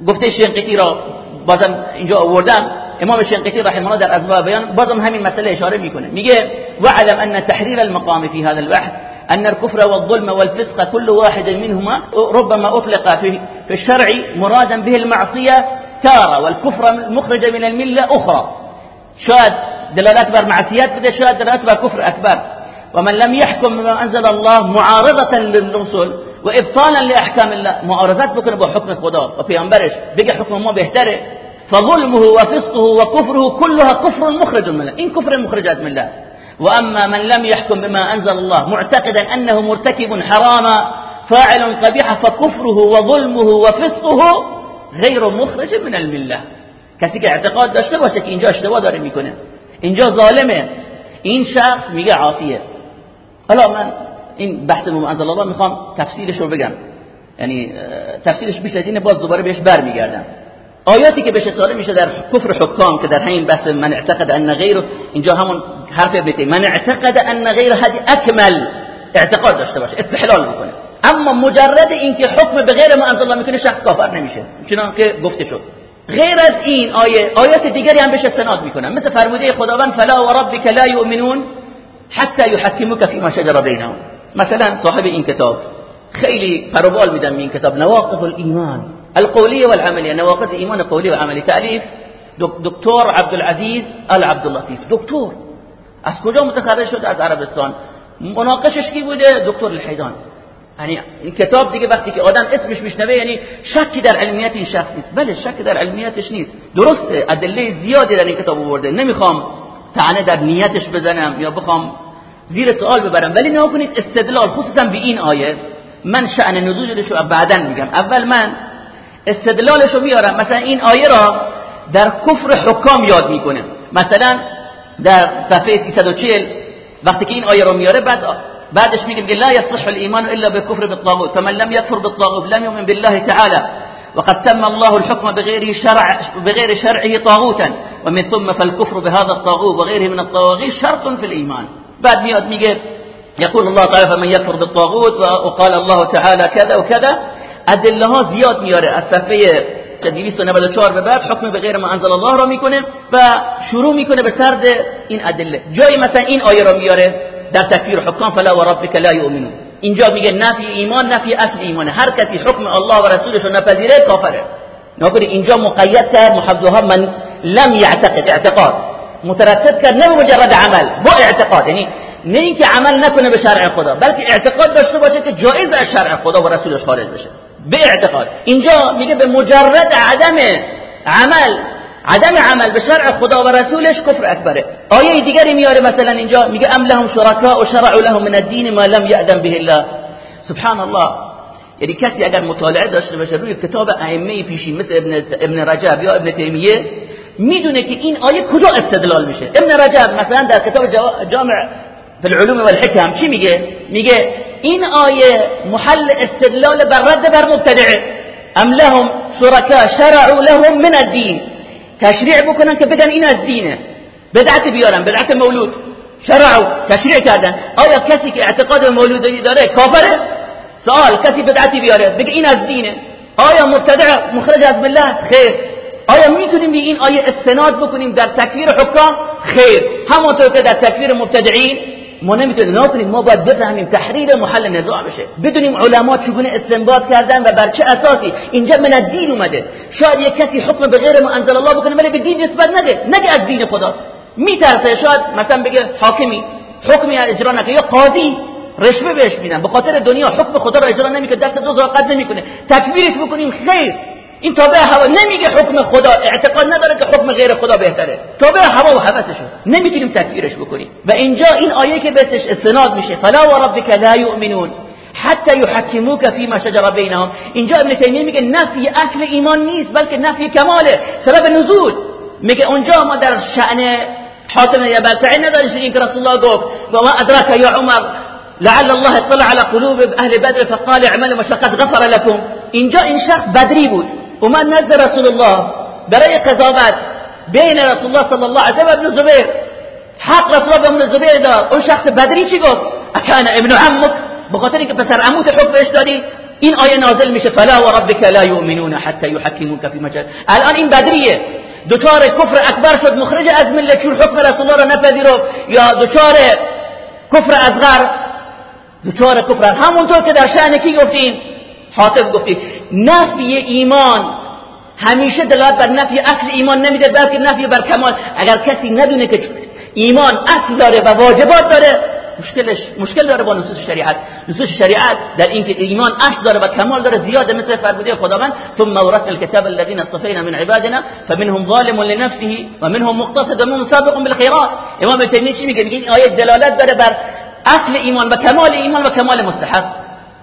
B: گفته شنقیطی را بازم اینجا آوردم. امام شنقیطی رحمه الله در ازواج بیان بازم همین مسئله اشاره میکنه. میگه وعلم أن تحرير المقام في هذا البحث أن الكفر والظلم والفسق كل واحد منهما ربما أطلق في الشرع مرادا به المعصية تارة والكفر مخرج من الملة أخرى. شاهد دلالات بر معصيات بده شاهد دلالات بر كفر أكبر. ومن لم يحكم بما أنزل الله معارضة للرسل وإبطالا لأحكام الله. معارضات بكره بحكم خدا. وفي أنبرش بقى حكم ما بيهتره فظلمه وفسقه وكفره كلها كفر مخرج من الله. إن كفر مخرجات من الله. وأما من لم يحكم بما أنزل الله معتقدا أنه مرتكب حراما فاعل قبيحا فكفره وظلمه وفسقه غير مخرج من الملة. کسی اعتقاد داشته باشه که اینجا اشتباه داره میکنه اینجا ظالمه. این شخص میگه عاصیه. حالا من این بحث أنزل الله میخوام تفسیرش رو بگم. یعنی تفسیرش بیشتر اینه باز دوباره بهش آیاتی که بهش اشاره میشه در کفر حکام که در همین بحث من اعتقد ان غیر اینجا همون حرف ابن من اعتقد ان غیر هدی اکمل اعتقاد داشته باشه استحلال بکنه اما مجرد اینکه حکم به غیر ما انزل الله می‌کنه شخص کافر نمیشه. چنان که گفته شد. غیر از این آیه آیات دیگری هم بهش استناد می‌کنن مثل فرموده خداوند فلا و ربک لا یؤمنون حتی یحکموک فیما شجر بینهم. مثلا صاحب این کتاب خیلی پروبال میدم این کتاب نواقض الایمان. القوليه والعمليه نواقض ایمان قولی و عملی تعلیف دکتر عبدالعزیز العبد اللطیف دکتر از کجا متخرج شد؟ از عربستان. مناقشش کی بوده؟ دکتر الحیدان. یعنی این کتاب دیگه وقتی که آدم اسمش میشنوه یعنی شکی در علمیت این شخص نیست. بله شکی در علمیتش نیست. درسته ادله زیادی در این کتاب آورده. نمی‌خوام تعنه در نیتش بزنم یا بخوام زیر سوال ببرم. ولی نها کنید استدلال خصوصا به این آیه من شأن نزولش رو بعدا میگم. اول من استدلالش رو میارم. مثلا این آیه را در کفر حکام یاد می‌کنه مثلا در صفحه 340 وقتی که این آیه رو میاره بعد بعدش میگه لا يصح الايمان الا بكفر بالطاغوت فمن لم يكفر بالطاغوت لم يؤمن بالله تعالى وقد سمى الله الحكم بغير شرع بغير شرعه طاغوتا. ومن ثم فالكفر بهذا الطاغوت وغيره من الطواغيت شرط في الايمان بعد میاد میگه يقول الله تعالى فمن يكفر بالطاغوت وقال الله تعالى كذا وكذا ادله ها زیاد میاره. از صفحه 294 به بعد حکم به غیر ما انزل الله را می‌کنه و شروع می‌کنه به سرد این ادله. جایی مثلا این آیه را میاره در تکفیر حکام فلا و ربک لا یؤمنون. اینجا میگه نفی ایمان نفی اصل ایمانه. هر کسی حکم الله و رسولش رو نپذیره کافره. نکنه اینجا مقید کرد محفظها من لم یعتقد اعتقاد. مترتب کرد نه مجرد عمل با اعتقاد. یعنی نه اینکه عمل نکنه به شرع خدا بلکه اعتقاد داشته باشه که جایز از شرع خدا و رسولش خارج بشه. به اعتقاد اینجا میگه به مجرد عدم عمل عدم عمل به شرع خدا و رسولش کفر اکبره. آیه دیگری میاره مثلا اینجا میگه ام لهم شرکاء و شرعوا لهم من الدین ما لم یأذن به الله. سبحان الله یعنی کسی اگر مطالعه داشته باشه روی کتاب ائمه پیشین مثل ابن, ابن رجب یا ابن تیمیه می‌دونه که این آیه کجا استدلال میشه. ابن رجب مثلا در کتاب جامع فی العلوم والحکم چی میگه؟ میگه این آیه محل استدلال بر رد بر مبتدعه. ام لهم شرکا شرعوا لهم من الدین. تشریع بکنن که بگن این از دینه. بدعت بیارن بدعت مولود. شرعوا تشریع کردن. آیا کسی که اعتقاد مولودی داره کافره؟ سوال کسی بدعتی بیاره بگه این از دینه. آیا مبتدع مخرج از مله خیر. آیا می‌تونیم به این آیه استناد بکنیم در تکفیر حکام؟ خیر. همونطور که در تکفیر مبتدعین ما نمی‌تونیم. نکنیم ما باید بفهمیم تحریر محل نزاع بشه. بدونیم علما چگونه استنباط کردن و بر چه اساسی. اینجا من الدین اومده. شاید یک کسی حکم به غیر ما انزل الله بکنه ولی به دین نسبت نده. نگه از دین خدا میترسه. شاید مثلا بگه حاکمی. حکمی اجرا نکنه. یا قاضی. رشوه بهش میدن. به خاطر دنیا حکم خدا را اجرا نمی‌کنه. دست دو قد نمی‌کنه. تکبیرش بکنیم. خیر. این تابع هوا نمیگه حکم خدا اعتقاد نداره که حکم غیر خدا بهتره. تابع هوا و هوسشه. نمی‌تونیم تکفیرش بکنیم. و اینجا این آیه که بهش استناد میشه فلا و ربک لا یؤمنون. حتی یحکموک فیما شجر بینهم. اینجا ابن تیمیه میگه نفی اصل ایمان نیست بلکه نفی کماله. سبب نزول. میگه اونجا ما در شأن حاتم یا بلتعی نداریم این که رسول الله گفت و ما ادراک یا عمر لعل الله اطلع على قلوب اهل بدر فقال اعملوا ما غفر لكم. اینجا این شخص بدری بود. اومد نزد رسول الله. برای قضاوت بین رسول الله صلی الله علیه و ابن زبیر. حق رسول الله ابن زبیر دار اون شخص بدری چی گفت؟ اکان ابن عمک. بخاطر اینکه پسر عموت حکم بهش دادی این آیه نازل میشه فلا و ربک لا یؤمنون حتی یحکموک فی مجال الان این بدریه. دچار کفر اکبر شد مخرج از ملت چون حکم رسول الله را نپذیرفت. یا دچار کفر اصغر؟ دچار کفر همونطور که در شأن کی گفتیم حاطب گفتی. نفی ایمان. همیشه دلالت بر نفی اصل ایمان نمیده بلکه نفی بر کمال. اگر کسی ندونه که ایمان اصل داره و واجبات داره مشکلش مشکل داره با نصوص شریعت. نصوص شریعت در اینکه ایمان اصل داره و کمال داره زیاده مثل فرموده خداوند ثم ورثنا الكتاب الذين اصطفينا من عبادنا فمنهم ظالم لنفسه ومنهم مقتصد ومنهم سابق بالخيرات. امام تیمیه چی میگه؟ میگه این آیه دلالت داره بر اصل ایمان و کمال ایمان و کمال مستحب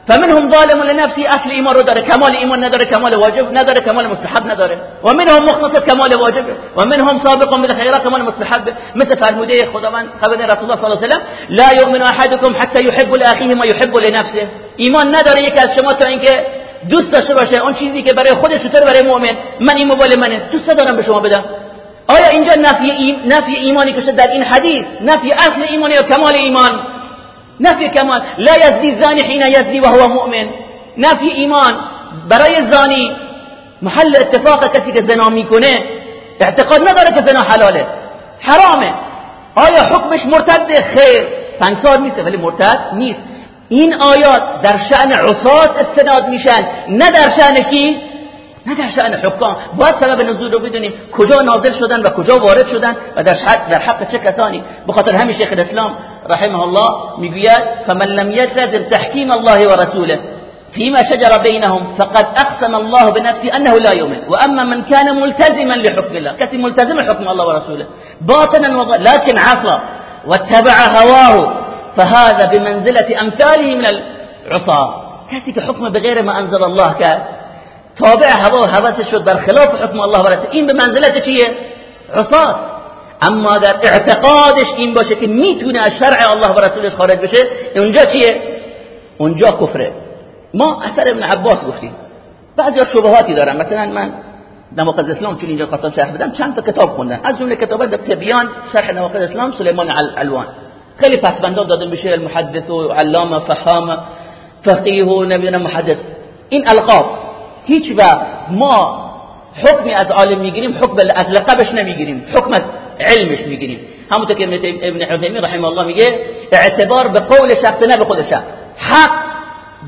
B: فمنهم ظالم لنفسه اصل ایمان رو داره کمال ایمان نداره کمال واجب نداره کمال مستحب نداره. و منهم مختصر کمال واجب و منهم سابق بالخيرات کمال مستحب. مثل فرموده خداوند خبر رسول الله صلی الله علیه و لا يؤمن احدكم حتى يحب لاخيه ما يحب لنفسه. ایمان نداره یکی از شما تا اینکه دوست داشته باشه اون چیزی که برای خودش چطور برای مؤمن. من این مبال منه دوست دارم به شما بدم. آیا اینجا نفی نفی ایمانی که در این حدیث نفی اصل ایمانی و کمال ایمان؟ نفی کمال لا یزدی زانی حین یزدی و هو مؤمن. نفی ایمان. برای زانی محل اتفاق کسی که زنا می‌کنه اعتقاد نداره که زنا حلاله. حرامه. آیا حکمش مرتد؟ خیر. سنگسار نیست ولی مرتد نیست. این آیات در شأن عصات استناد میشن. نه در شأن کی؟ نه شأن حکام. باید سبب نزول رو بدونیم کجا نازل شدن و کجا وارد شدن و در حق در حق چه کسانی. بخاطر همین شیخ الاسلام رحمه الله میگوید فمن لم يلتزم تحکیم الله و رسوله فيما شجر بينهم فقد أقسم الله بنفسه أنه لا يؤمن وأما من كان ملتزما لحكم الله كسي ملتزم حكم الله ورسوله باطنا وظاهرا لكن عصى واتبع هواه فهذا بمنزلة أمثاله من العصاة كسي كحكم بغير ما أنزل الله كان تابع هوا هوس شد بر خلاف حكم الله ورسوله این به منزلت چیه؟ عصات. اما در اعتقادش این باشه که می‌تونه از شرع الله و رسولش خارج بشه اونجا چیه؟ اونجا کفره. ما اثر ابن عباس گفتیم. بعضی شبهاتی دارن. مثلا من نواقض اسلام چون اینجا قسم شرح بدم چند تا کتاب خوندن. از جمله کتاب تبیان شرح نواقض اسلام سلیمان علوان. خیلی پسبندان داده میشه المحدث و علامه فهام فقیه و نبینا محدث. این القاب. هیچ وقت ما حکمی از عالم می‌گیریم حکم از لقبش نمی‌گیریم. حکم از علمش می‌گیریم. همونطور که ابن عثیمین رحمه الله میگه اعتبار به قول شخص نه به خود شخص. حق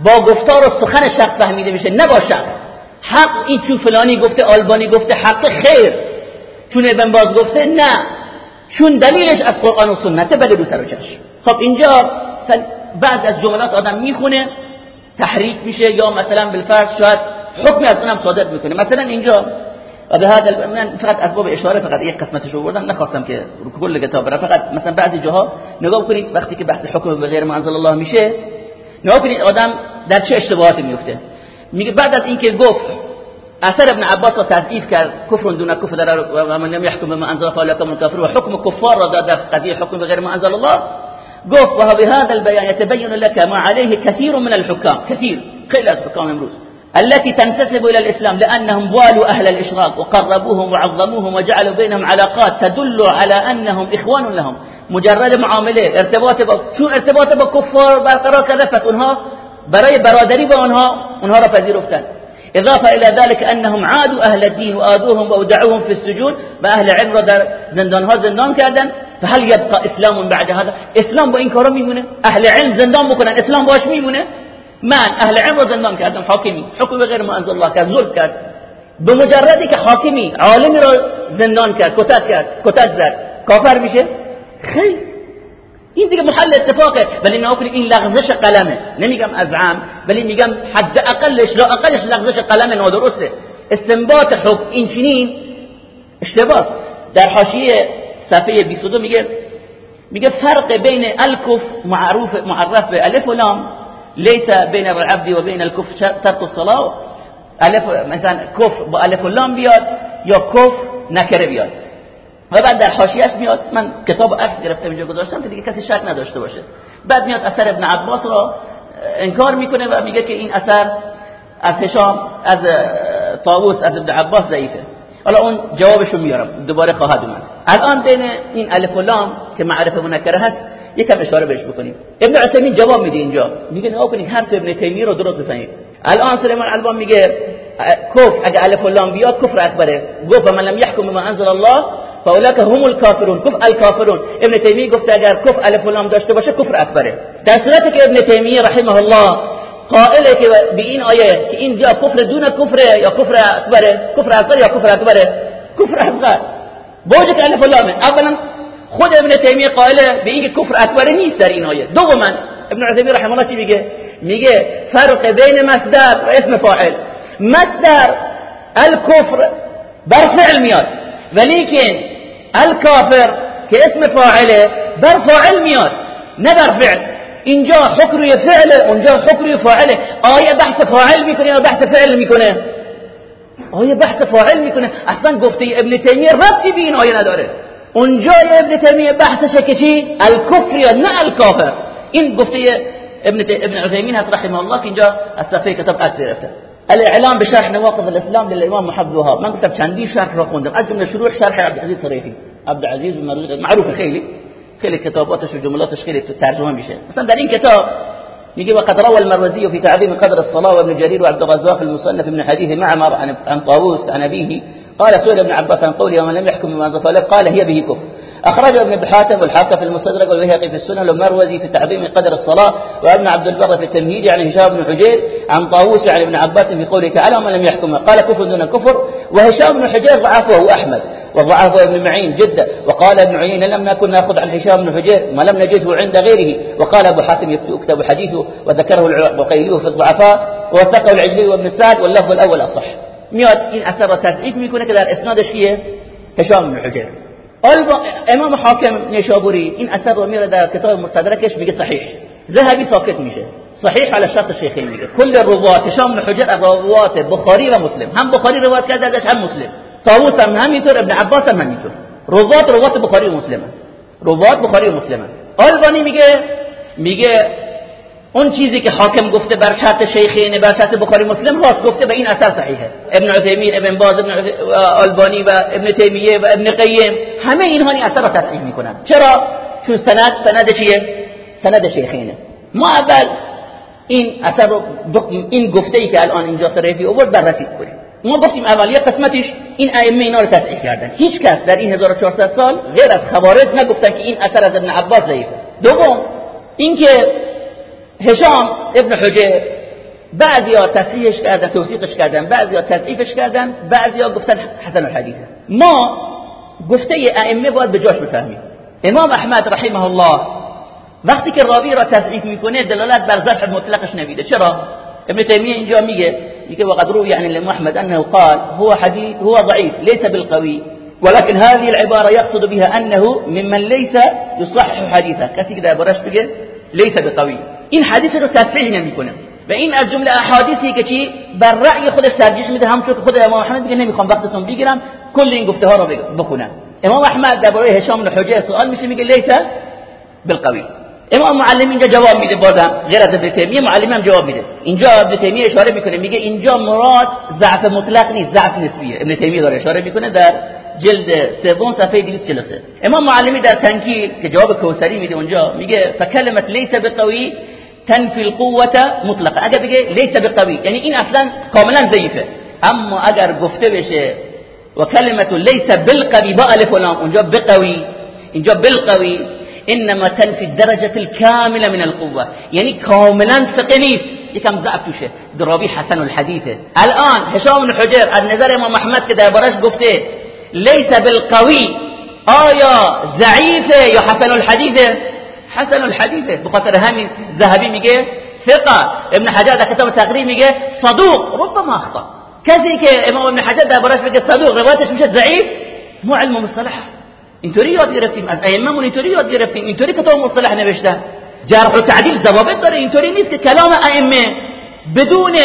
B: با گفتار و سخن شخص فهمیده میشه نه با شخص. حق این چون فلانی گفته آلبانی گفته حق خیر. چون ابن باز گفته نه. چون دلیلش از قرآن و سنته بله رو سر و چشم خب اینجا بعض از جملات آدم می‌خونه تحریک میشه یا مثلا بالفرض شاید حکمی از اونم صادر می‌کنه. مثلا اینجا و به هذا من فقط اسباب اشاره فقط یک قسمتش رو بردم نخواستم که رو کل کتاب برم فقط مثلا بعضی جاها نگاه کنید وقتی که بحث حکم به غیر ما انزل الله میشه نگاه کنید آدم در چه اشتباهاتی میفته میگه بعد از اینکه گفت اثر ابن عباس را تضعیف کرد کفر دون کفر در و من لم يحكم بما انزل فاولئك هم الكافرون و حکم کفار را داد در قضیه حکم بغیر ما انزل الله گفت و بهذا البيان يتبين لك ما عليه كثير من الحكام كثير خیلی از حکام امروز. التي تنتسب إلى الإسلام لأنهم والوا أهل الإشراق وقربوهم وعظموهم وجعلوا بينهم علاقات تدل على أنهم إخوان لهم. مجرد معاملة ارتباط با ارتباط با کفار برقرار کرده پس اونها برای برادری با اونها إضافة إلى ذلك أنهم عادوا أهل الدين وآذوهم وأودعوهم في السجون أهل علم را در زندان ها زندان کردن فهل يبقى إسلام بعد هذا؟ إسلام با میمونه أهل علم زندان بکنن إسلام باش میمونه من اهل علم را زندان کردم حاکمی. حکم غیر ما انزل الله کرد ظلم کرد. به مجردی که حاکمی عالمی را زندان کرد کتک کرد کتک زد. کافر میشه؟ خیر. این دیگه محل اتفاقه. ولی نگاه این لغزش قلمه. نمیگم از عام ولی میگم حد اقلش لا اقلش لغزش قلم نادرسته. استنباط حکم این چنین اشتباه در حاشیه صفحه 22 میگه میگه فرق بین الکف معروف معرف به الف و لام ليس بين العبد وبين الكفر ترك الصلاه الف مثلا کفر با الف و لام بیاد یا کفر نکره بیاد و بعد در حاشیهش میاد من کتاب عکس گرفتم اینجا گذاشتم که دیگه کسی شک نداشته باشه. بعد میاد اثر ابن عباس را انکار می‌کنه و میگه که این اثر از هشام از طاووس از ابن عباس ضعیفه. حالا اون جوابشو میارم. دوباره خواهد اومد. الان بین این الف و لام که معرفه منکره هست یکم اشاره بهش بکنیم. ابن عثیمین جواب میده اینجا. میگه نگاه کنید حرف ابن تیمیه رو درست بفهمید الان سلیمان البان میگه کفر اگه الف و لام بیاد کفر اکبره. گفت من لم يحكم بما انزل الله فاولئک هم الكافرون کفر الکافرون. ابن تیمیه گفته اگر کفر الف و لام داشته باشه کفر اکبره. در صورتی که ابن تیمیه رحمه الله قائله که به این آیه که این یا کفر دون کفر یا کفر اکبره کفر اصغر یا کفر اکبره. کفر اصغر. بوجه که الف و اولا خود ابن تیمیه قائله به اینکه کفر اکبر نیست در این آیه. دوما ابن عثیمین رحمه الله چی میگه؟ میگه فرق بین مصدر و اسم فاعل. مصدر الکفر بر فعل میاد ولیکن الکافر که اسم فاعله بر فاعل میاد نه بر فعل. اینجا حکم روی فعل اونجا حکم روی فاعله. آیه بحث فاعل می‌کنه یا بحث فعل می‌کنه؟ آیه بحث فاعل می‌کنه. اصلا گفته ابن تیمیه ربطی به این آیه نداره. اونجا ابن تیمیه بحثشه که چی الکفر نه الکافر این گفته ابن ابن عثیمین هست رحمه الله که اینجا از صفحه کتاب عکس گرفته الإعلام بشرح نواقض الإسلام للإمام محمد وهاب من كتب چندی شرح را خوندم از جمله شروع شرح عبد العزيز طريفي. عبد العزيز معروف خیلی خیلی کتاباتش و جملاتش خیلی ترجمه میشه مثلا در این کتاب يجي وقد روى المروزي في تعظيم قدر الصلاة وابن جرير وعبد الرزاق المصنف من حديث معمر عن عن طاووس عن أبيه. قال سئل ابن عباس عن قوله ومن لم يحكم بما أنزل قال هي به كفر. أخرج ابن بحاتم والحاكم في المستدرك والبيهقي في السنن والمروزي في تعظيم قدر الصلاة وابن عبد البر في التمهيد عن هشام بن حجير عن طاووس عن ابن عباس في قوله تعالى ومن لم يحكم. قال كفر دون كفر. وهشام بن حجير ضعفه أحمد وضعفه ابن معين جدا وقال ابن عيينة لم نكن نأخذ عن هشام بن حجير ما لم نجده عند غيره. وقال أبو حاتم يكتب حديثه وذكره العقيلي في الضعفاء ووثقه العجلي وابن سعد واللفظ الأول أصح. میاد این اثر را تضعیف می‌کنه که در اسنادش کیه؟ هشام بن حجر. امام حاکم نشابوری این اثر رو میاره در کتاب مستدرکش میگه صحیح. ذهبی ساکت میشه. صحیح على شرط شیخین میگه. کل روات هشام بن حجر روات بخاری و مسلم. هم بخاری روایت کرده ازش هم مسلم. طاووس هم همینطور ابن عباس هم همینطور. روات روات بخاری و مسلم روات بخاری و مسلم آلبانی میگه میگه اون چیزی که حاکم گفته بر شرط شیخین بر شرط بخاری مسلم راست گفته به این اثر صحیحه. ابن عثیمین ابن باز ابن آلبانی و ابن تیمیه و ابن قیم همه اینها این اثر را تصحیح می‌کنن. چرا؟ چون سند سند چیه؟ سند شیخینه. ما اول این اثر این گفته ای که الان اینجا طرفی اوورد بررسی کنیم. ما گفتیم اولیه قسمتش این ائمه اینا رو تصحیح کردن. هیچ کس در این 1400 سال غیر از خوارج نگفتن که این اثر از ابن عباس ضعیفه. دوم اینکه هشام ابن حجر بعضیا تصحیحش کردن توصیقش کردن. بعضیا تضعیفش کردن. بعضیا گفتن حسن الحدیثه. ما گفته ائمه باید به جاش بفهمیم. امام احمد رحمه الله وقتی که راوی را تضعیف میکنه دلالت بر ضعف مطلقش نمیده. چرا؟ ابن تیمیه اینجا میگه میگه وقد روی عن الامام احمد انه قال هو حديث هو ضعيف ليس بالقوي ولكن هذه العبارة يقصد بها أنه ممن ليس يصحح حديثه کسی که دربارش بگه ليس بقوي این حدیث رو تصحیح نمی‌کنه و این از جمله احادیثی که چی؟ بر رأی خودش ترجیح میده. همونطور که خود امام احمد میگه نمی‌خوام وقتتون بگیرم. کل این گفته ها رو بخونم. امام احمد درباره هشام بن حجه سوال میشه. میگه لیس بالقوی. امام معلم اینجا جواب میده. بازم غیر از ابن تیمیه معلم هم جواب میده. اینجا ابن تیمیه اشاره می‌کنه. میگه اینجا مراد ضعف مطلق نیست. ضعف نسبیه. ابن تیمیه داره اشاره می‌کنه در جلد سوم صفحه 243 امام معلمی در تنکیل که جواب کوثری میده اونجا میگه فکلمت لیس بقوی تنفي القوة مطلقا اگر بگه ليس بقوی یعنی يعني این أصلا کاملا ضعیفه أما اگر گفته بشه و کلمت ليس بالقوی با الف لام اونجا بقوی اینجا بالقوی إنما تنفي الدرجة الكاملة من القوة. يعني ثقه نیست یکم ضعف توشه درابي حسن الحديثه الآن هشام بن حجر النظر إمام أحمد كده براش گفته ليس بالقوي. آية آیا ضعیفه يا حسن الحديثه حسن الحدیثه بخاطر همین ذهبی میگه ثقة. ابن حجر در کتاب تقریب میگه صدوق. ربما أخطأ. کسی که إمام ابن حجر دربارش میگه صدوق. روایتش میشه ضعیف مو علم مصطلح اینطوری یاد گرفتیم از ائمه‌مون اینطوری یاد گرفتیم اینطوری کتاب مصطلح نوشتن جرح و تعدیل ضوابط داره اینطوری نیست که کلام أئمة بدون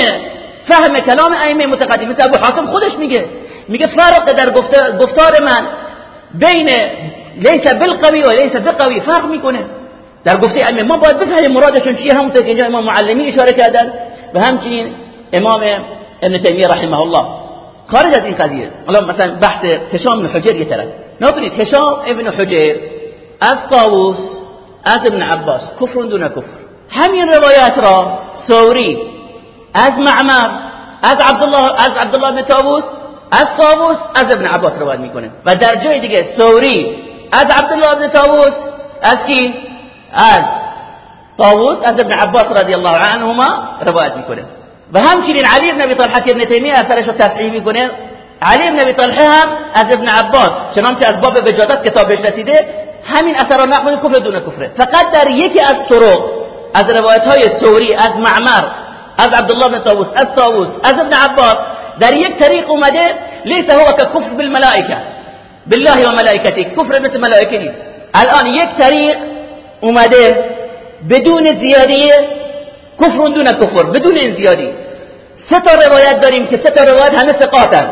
B: فهم کلام أئمة متقدم مثل أبو حاتم خودش میگه میگه فرق در گفتار من بین لیس بالقوی و لیس بقوی فرق میکنه. در گفته ائمه ما باید بفهمیم مرادشون چیه؟ همونطور که اینجا امام معلمی اشاره کردن و همچنین امام ابن تیمیه رحمه الله. خارج از این قضیه حالا مثلا بحث هشام بن حجر یه طرف. نبینید هشام ابن حجر از طاووس از ابن عباس کفر دون کفر. همین روایت را سوری از معمر از عبدالله از عبدالله بن طاووس از طاووس از ابن عباس روایت می‌کنه. و در جای دیگه سوری از عبدالله بن طاووس از کی؟ از طاووس از ابن عباس رضی الله عنهما روایت می‌کنه. و همچنین علی بن ابی طلحه ابن تیمیه اثرش رو تصحیح می‌کنه علی بن ابی طلحه هم از ابن عباس چنانچه از باب وجادت کتابش رسیده همین اثر را نقل کفر دون کفره. فقط در یکی از طرق از روایت های سوری از معمر از عبدالله بن طاووس از طاووس از ابن عباس در یک طریق اومده لیس هو کفر بالملائکه بالله و ملائکته. کفر مثل ملائکه نیست. الان یک طریق اومده بدون زیادی کفر دون کفر بدون این زیادی. سه تا روایت داریم که سه تا روایت همه ثقاتن.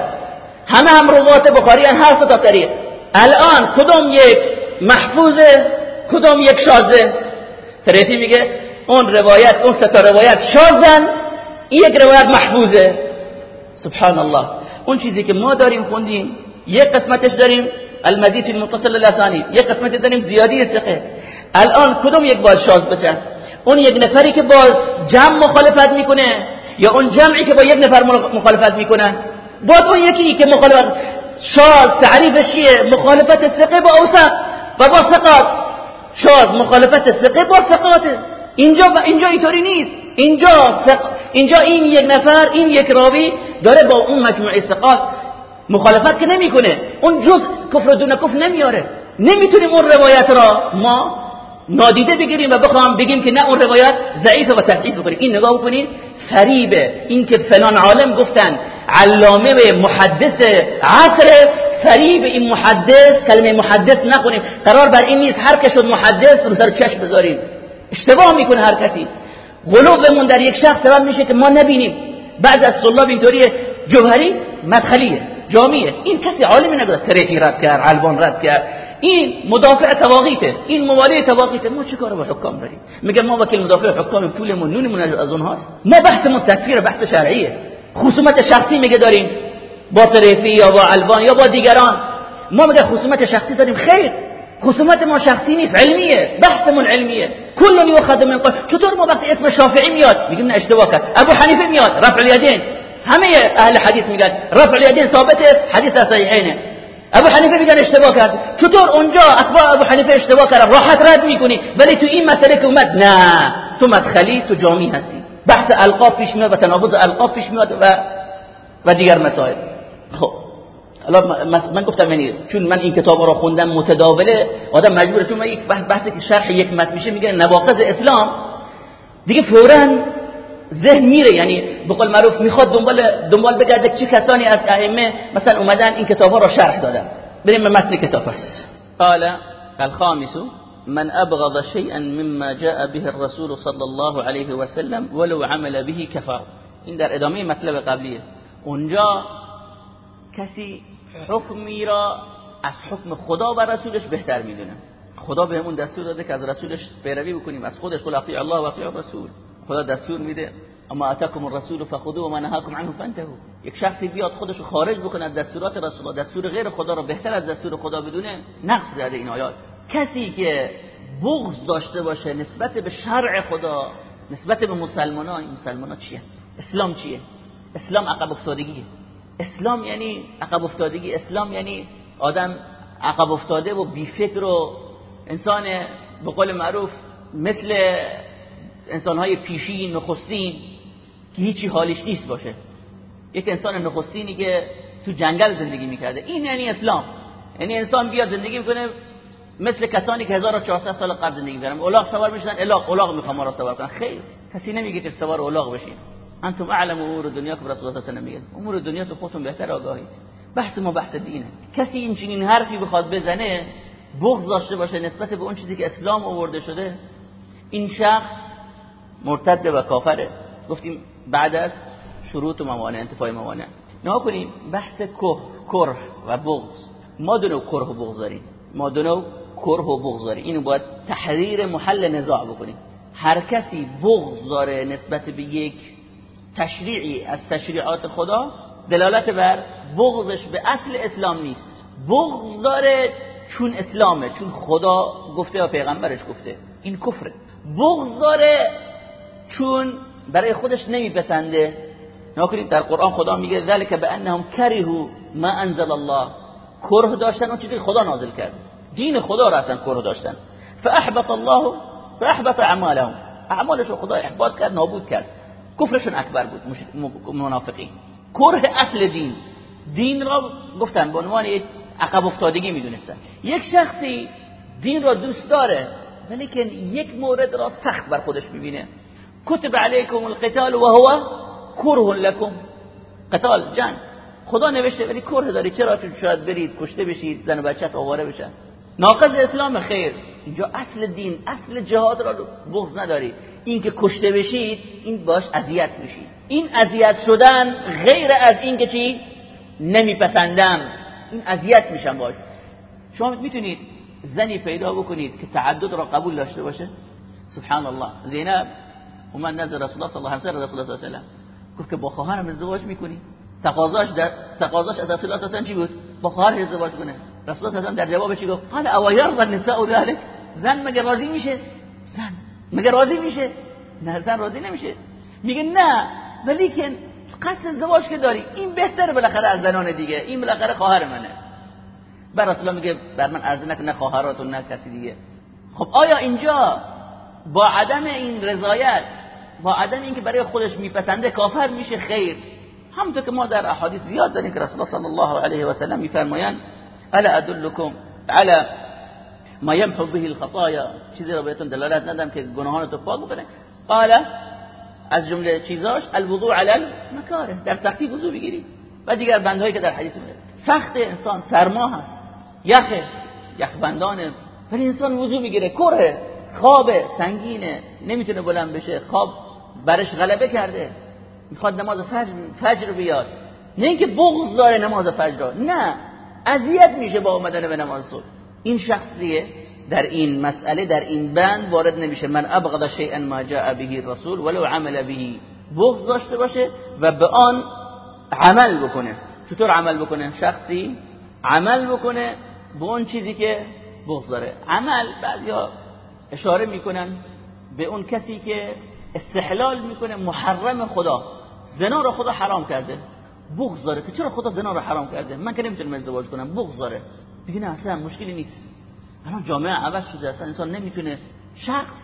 B: همه هم روایت بخاری هر سه تا طریق. الان کدوم یک محفوظه کدوم یک شازه؟ تریتی میگه اون روایت اون سه تا روایت شازن یک روایت محفوظه. سبحان الله اون چیزی که ما داریم خوندیم یک قسمتش داریم المزید المتصل الاسانی. یک قسمت داریم زیادی ثقه الان کدوم یک باز شاز بشه؟ اون یک نفری که با جمع مخالفت می‌کنه یا اون جمعی که با یک نفر مخالفت می‌کنه؟ باز اون یکی که مخالفت شاز تعریفش چیه؟ مخالفت ثقه با اوسق و با ثقات. شاز مخالفت ثقه با ثقاته اینجا اینجا اینطوری نیست. اینجا اینجا این یک نفر این یک راوی داره با اون مجموعه ثقات مخالفت که نمی‌کنه. اون جز کفر دون کفر نمیاره. نمی‌تونیم اون روایت را ما نادیده بگیریم و بخوام بگیم که نه اون روایت ضعیفه و تضعیف بکنیم. این نگاه بکنید فریبه این که فلان عالم گفتن علامه محدث عصر فریب این محدث کلمه محدث نکنیم قرار بر این نیست هر که شد محدث رو سر چشم بذاریم. اشتباه می‌کنه هر کسی. در یک شخص سبب میشه که ما نبینیم. بعد از طلاب اینطوری جوهری مدخلیه جامعه این کسی عالمی نگذار تریفی رد کرد علبان رد کرد. این مدافع تواقیته این موالی تواقیته ما چه کار با حکام داریم؟ میگه ما وکیل مدافع حکام پولمون نونمون از اونهاست. ما بحثمون تکفیر بحث شرعیه. خصومت شخصی میگه داریم با طریفی یا با علبان یا با دیگران. ما میگه خصومت شخصی داریم. خیر. خصومت ما شخصی نیست علمیه. بحثمون علمیه. کل یؤخذ من قول. چطور ما وقتی اسم شافعی میاد؟ میگیم نه اشتباه کرد. ابو حنیفه میاد. رفع الیدین. همه اهل حدیث میگن. رفع الیدین ثابته. حدیث صحیحینه. ابو حنیفه میگن اشتباه کرد چطور اونجا اتباع ابو حنیفه اشتباه کرد راحت رد می‌کنی ولی تو این مسئله که اومد نه تو مدخلی تو جامی هستی بحث القاب پیش میاد و تناقض القاب پیش میاد و و دیگر مسائل خب من گفتم یعنی چون من این کتاب رو خوندم متداوله آدم مجبوره چون یک بحث بحثی که شرح یک متن میشه میگه نواقض اسلام دیگه فورا ذهن میره یعنی به قول معروف می‌خواد دنبال دنبال بگرده چه کسانی از ائمه مثلا اومدن این کتاب ها رو شرح دادن. بریم به متن کتاب پس.
A: قال الخامس من ابغض شيئا مما جاء به الرسول صلى الله عليه وسلم ولو عمل به كفر. این در ادامه مطلب قبلیه. اونجا کسی حکمی را از حکم خدا و رسولش بهتر می‌دونه. خدا بهمون دستور داده که از رسولش پیروی بکنیم از خودش قل الله و الرسول. خدا دستور میده اما اتاکم الرسول فخذوه و ما نهاکم عنه فانتهوا. یک شخصی بیاد خودش رو خارج بکنه از دستورات رسول الله دستور غیر خدا رو بهتر از دستور خدا بدونه نقص زده این آیات. کسی که بغض داشته باشه نسبت به شرع خدا نسبت به مسلمان ها مسلمان ها چیه؟ اسلام چیه؟ اسلام عقب افتادگیه. اسلام یعنی عقب افتادگی اسلام یعنی آدم عقب افتاده و بی فکر و انسان به قول معروف مثل انسانهای پیشی نخستین که هیچی حالش نیست باشه. یک انسان نخستینی که تو جنگل زندگی می‌کرده. این یعنی اسلام. یعنی انسان بیاد زندگی می‌کنه مثل کسانی که 1400 سال قبل زندگی می‌کردن. اولاغ سوار میشن الاغ اولاغ می‌خوام ما را سوار کنن. خیر کسی نمیگه که سوار اولاغ بشین. انتم اعلم امور دنیا که رسول الله صلی الله علیه امور دنیا تو خودتون بهتر آگاهید. بحث ما بحث دینه. کسی این چنین حرفی بخواد بزنه بغض داشته باشه نسبت به اون چیزی که اسلام آورده شده این شخص مرتد و کافره. گفتیم بعد از شروط و موانع انتفاع موانع. نه کنیم بحث که کره و بغض. ما دونو کره و بغض داریم. ما دونو کره و بغض داریم. اینو باید تحریر محل نزاع بکنیم. هر کسی بغض داره نسبت به یک تشریعی از تشریعات خدا دلالت بر بغضش به اصل اسلام نیست. بغض داره چون اسلامه چون خدا گفته و پیغمبرش گفته. این کفره. بغض داره چون برای خودش نمیپسنده. نکنید در قرآن خدا میگه ذلك بانهم كرهوا ما انزل الله. کره داشتن اون چیزی خدا نازل کرد. دین خدا را اصلا کره داشتن. فاحبط الله فاحبط اعمالهم. اعمالش خدا احباط کرد نابود کرد. کفرشون اکبر بود منافقین. کره اصل دین. دین را گفتن به عنوان عقب افتادگی می‌دونستن. یک شخصی دین را دوست داره ولی که یک مورد را سخت بر خودش می‌بینه. کتب علیکم القتال و هو کره لکم قتال جنگ. خدا نوشته ولی کره داری. چرا؟ چون شاید برید کشته بشید زن و بچت آواره بشن. ناقض اسلام خیر. اینجا اصل دین اصل جهاد را بغض نداری. این که کشته بشید این باش اذیت میشید این اذیت شدن غیر از این که چی؟ نمیپسندم. این اذیت میشم باش. شما می‌تونید زنی پیدا بکنید که تعدد را قبول داشته باشه. سبحان الله. زینب اومد نزد رسول الله صلی الله علیه و رسول الله صلی الله علیه و گفت که با خواهرم ازدواج می‌کنی. تقاضاش در تقاضاش از رسول الله صلی الله و بود؟ با خواهر ازدواج کنه. رسول الله در جواب چی گفت؟ قال او يرضى النساء ذلك زن مگه راضی میشه؟ زن. مگه راضی میشه؟ نه زن راضی نمیشه. میگه نه ولی که
B: قصد ازدواج که داری این بهتره بالاخره از زنان دیگه. این بالاخره خواهر منه. بر رسول میگه بر من عرض نه خواهرات نه کسی دیگه. خب آیا اینجا با عدم این رضایت با عدم اینکه برای خودش میپسنده کافر میشه خیر. همونطور که ما در احادیث زیاد داریم که رسول الله صلی الله علیه و سلم میفرمایند الا ادلکم على ما یمحو به الخطايا چیزی رو بهتون دلالت ندم که گناهان تو پاک بکنه. قال از جمله چیزاش الوضوء علی المکاره. در سختی وضو بگیری و دیگر بندهایی که در حدیث میاد سخت انسان سرما هست. یخ یخ بندانه ولی انسان وضو می‌گیره. کره خواب سنگینه. نمی‌تونه بلند بشه. خواب برش غلبه کرده. می‌خواد نماز فجر فجر بیاد. نه اینکه بغض داره نماز فجر نه. اذیت میشه با اومدن به نماز صبح. این شخصیه. در این مسئله در این بند وارد نمیشه. من ابغض شیئا ما جاء به الرسول ولو عمل به. بغض داشته باشه و به آن عمل بکنه. چطور عمل بکنه؟ شخصی عمل بکنه به اون چیزی که بغض داره. عمل بعضیا اشاره می‌کنن به اون کسی که استحلال می‌کنه محرم خدا. زنا رو خدا حرام کرده. بغض داره. که چرا خدا زنا رو حرام کرده؟ من که نمی‌تونم ازدواج کنم. بغض داره. دیگه نه اصلا مشکلی نیست. الان جامعه عوض شده. اصلا انسان نمی‌تونه شخص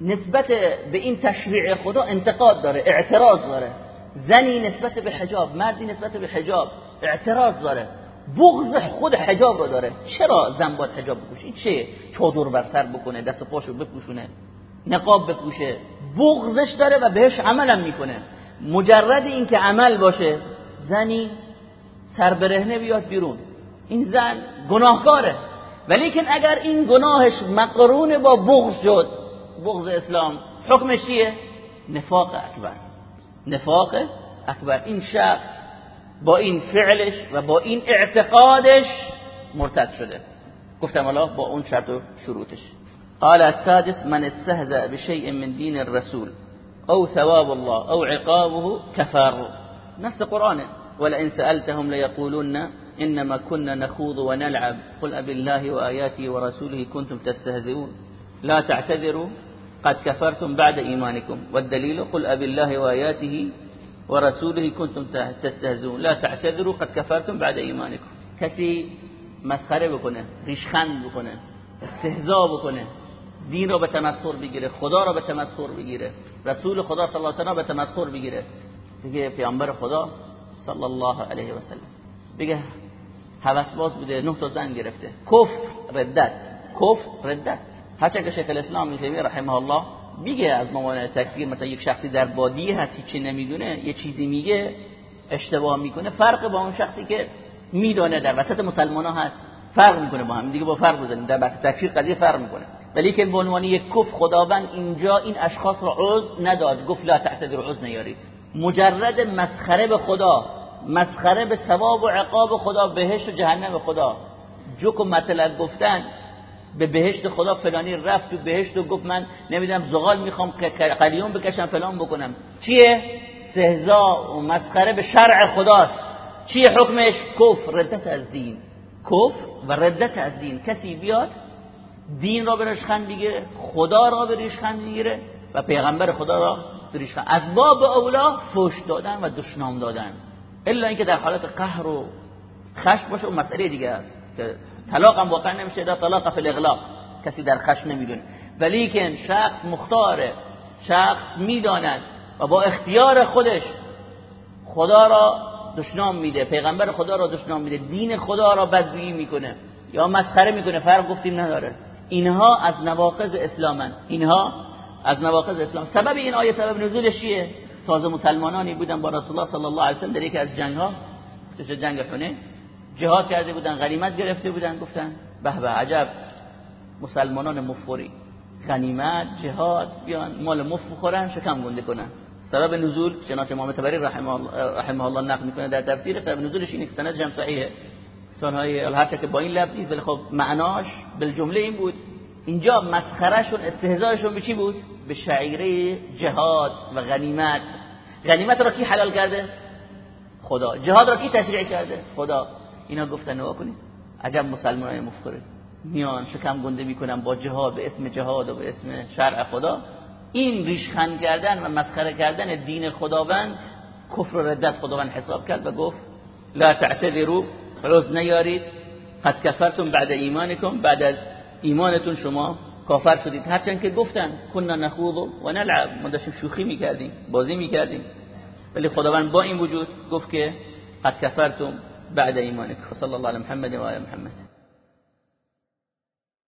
B: نسبت به این تشریع خدا انتقاد داره اعتراض داره. زنی نسبت به حجاب مردی نسبت به حجاب اعتراض داره. بغض خود حجاب رو داره. چرا زن باید حجاب بپوشه این چه چادر بر سر بکنه دست پاشو بپوشونه. نقاب بپوشه. بغضش داره و بهش عملم می‌کنه. مجرد اینکه عمل باشه زنی سربرهنه بیاد بیرون. این زن گناهکاره. ولیکن اگر این گناهش مقرون با بغض شد بغض اسلام حکمش چیه؟ نفاق اکبر. نفاق اکبر. این شخص با این فعلش و با این اعتقادش مرتد شده. گفتم الله با اون شرط و شروطش. قال السادس من استهزأ بشيء من دين الرسول أو ثواب الله أو عقابه كفر نفس قرآنه ولئن سألتهم ليقولن إنما كنا نخوض ونلعب. قل أب الله وآياته ورسوله كنتم تستهزئون. لا تعتذروا قد كفرتم بعد إيمانكم. والدليل قل أب الله وآياته ورسوله كنتم تستهزئون. لا تعتذروا قد كفرتم بعد إيمانكم. کسی مسخرة بکنه ریشخند بکنه استهزا بکنه دین رو به تمسخر بگیره خدا رو به تمسخر بگیره رسول خدا صلی الله علیه و به تمسخر بگیره. دیگه پیامبر خدا صلی الله علیه و سلم. بگه باز بوده نه تا زن گرفته. کفر ردت. کفر ردت. هرچند که شیخ الاسلام ابن رحمه الله میگه از موانع تکفیر مثلا یک شخصی در بادی هست چی نمی‌دونه یه چیزی میگه اشتباه می‌کنه فرق با اون شخصی که می‌دونه در وسط مسلمان ها هست فرق می‌کنه با هم. دیگه با فرق بزنیم. در بحث تکفیر قضیه فرق می‌کنه. ولی که به عنوان یک کف خداوند اینجا این اشخاص را عذر نداد. گفت لا تعتذر عذر نیارید. مجرد مسخره به خدا مسخره به ثواب و عقاب خدا بهشت و جهنم خدا. جوک و مطلب گفتن به بهشت خدا فلانی رفت و بهشت و گفت من نمی‌دونم زغال می‌خوام قلیون بکشم فلان بکنم. چیه؟ سهزا و مسخره به شرع خداست. چیه حکمش؟ کفر ردت از دین. کفر و ردت از دین. کسی بیاد دین را به ریشخند بگیره خدا را به ریشخند بگیره و پیغمبر خدا را به ریشخند. از باب اولا فوش دادن و دشنام دادن. الا اینکه در حالت قهر و خشم باشه اون مسئله دیگه است که طلاق هم واقعا نمیشه در طلاق فی الاغلاق. کسی در خشم نمی‌دونه. ولی که شخص مختاره شخص می‌داند و با اختیار خودش خدا را دشنام میده پیغمبر خدا را دشنام میده دین خدا را بدگویی می‌کنه یا مسخره می‌کنه فرق گفتیم نداره. اینها از نواقض اسلامن. اینها از نواقض اسلام. سبب این آیه سبب نزولش چیه؟ تازه مسلمانانی بودن با رسول الله صلی الله علیه و در یکی از جنگ ها جنگ حنین جهاد کرده بودن غنیمت گرفته بودن گفتن به به عجب. مسلمانان مفوری. غنیمت جهاد بیان مال مف بخورن شکم گنده کنن. سبب نزول جنات امام تبری رحمه الله, رحمه الله نقل می‌کنه در تفسیر سبب نزولش این سند جمع صحیحه. سنهای الحتی که با این لفظ نیست ولی خب معناش بالجمله این بود. اینجا مسخرهشون استهزایشون به چی بود؟ به شعیره جهاد و غنیمت. غنیمت را کی حلال کرده؟ خدا. جهاد را کی تشریع کرده؟ خدا. اینا گفتن نوا کنید. عجب مسلمانای مفکره میان شکم گنده می‌کنن با جهاد به اسم جهاد و به اسم شرع خدا. این ریشخند کردن و مسخره کردن دین خداوند کفر و ردت خداوند حساب کرد و گفت لا تعتذروا روز نیارید. قد کفرتم بعد ایمانکم. بعد از ایمانتون شما کافر شدید. هرچند که گفتن کنا نخوض و نلعب. ما داشتیم شوخی می‌کردیم بازی می‌کردیم. ولی خداوند با این وجود گفت که قد کفرتم بعد ایمانکم. صلی الله علی محمد و آل محمد.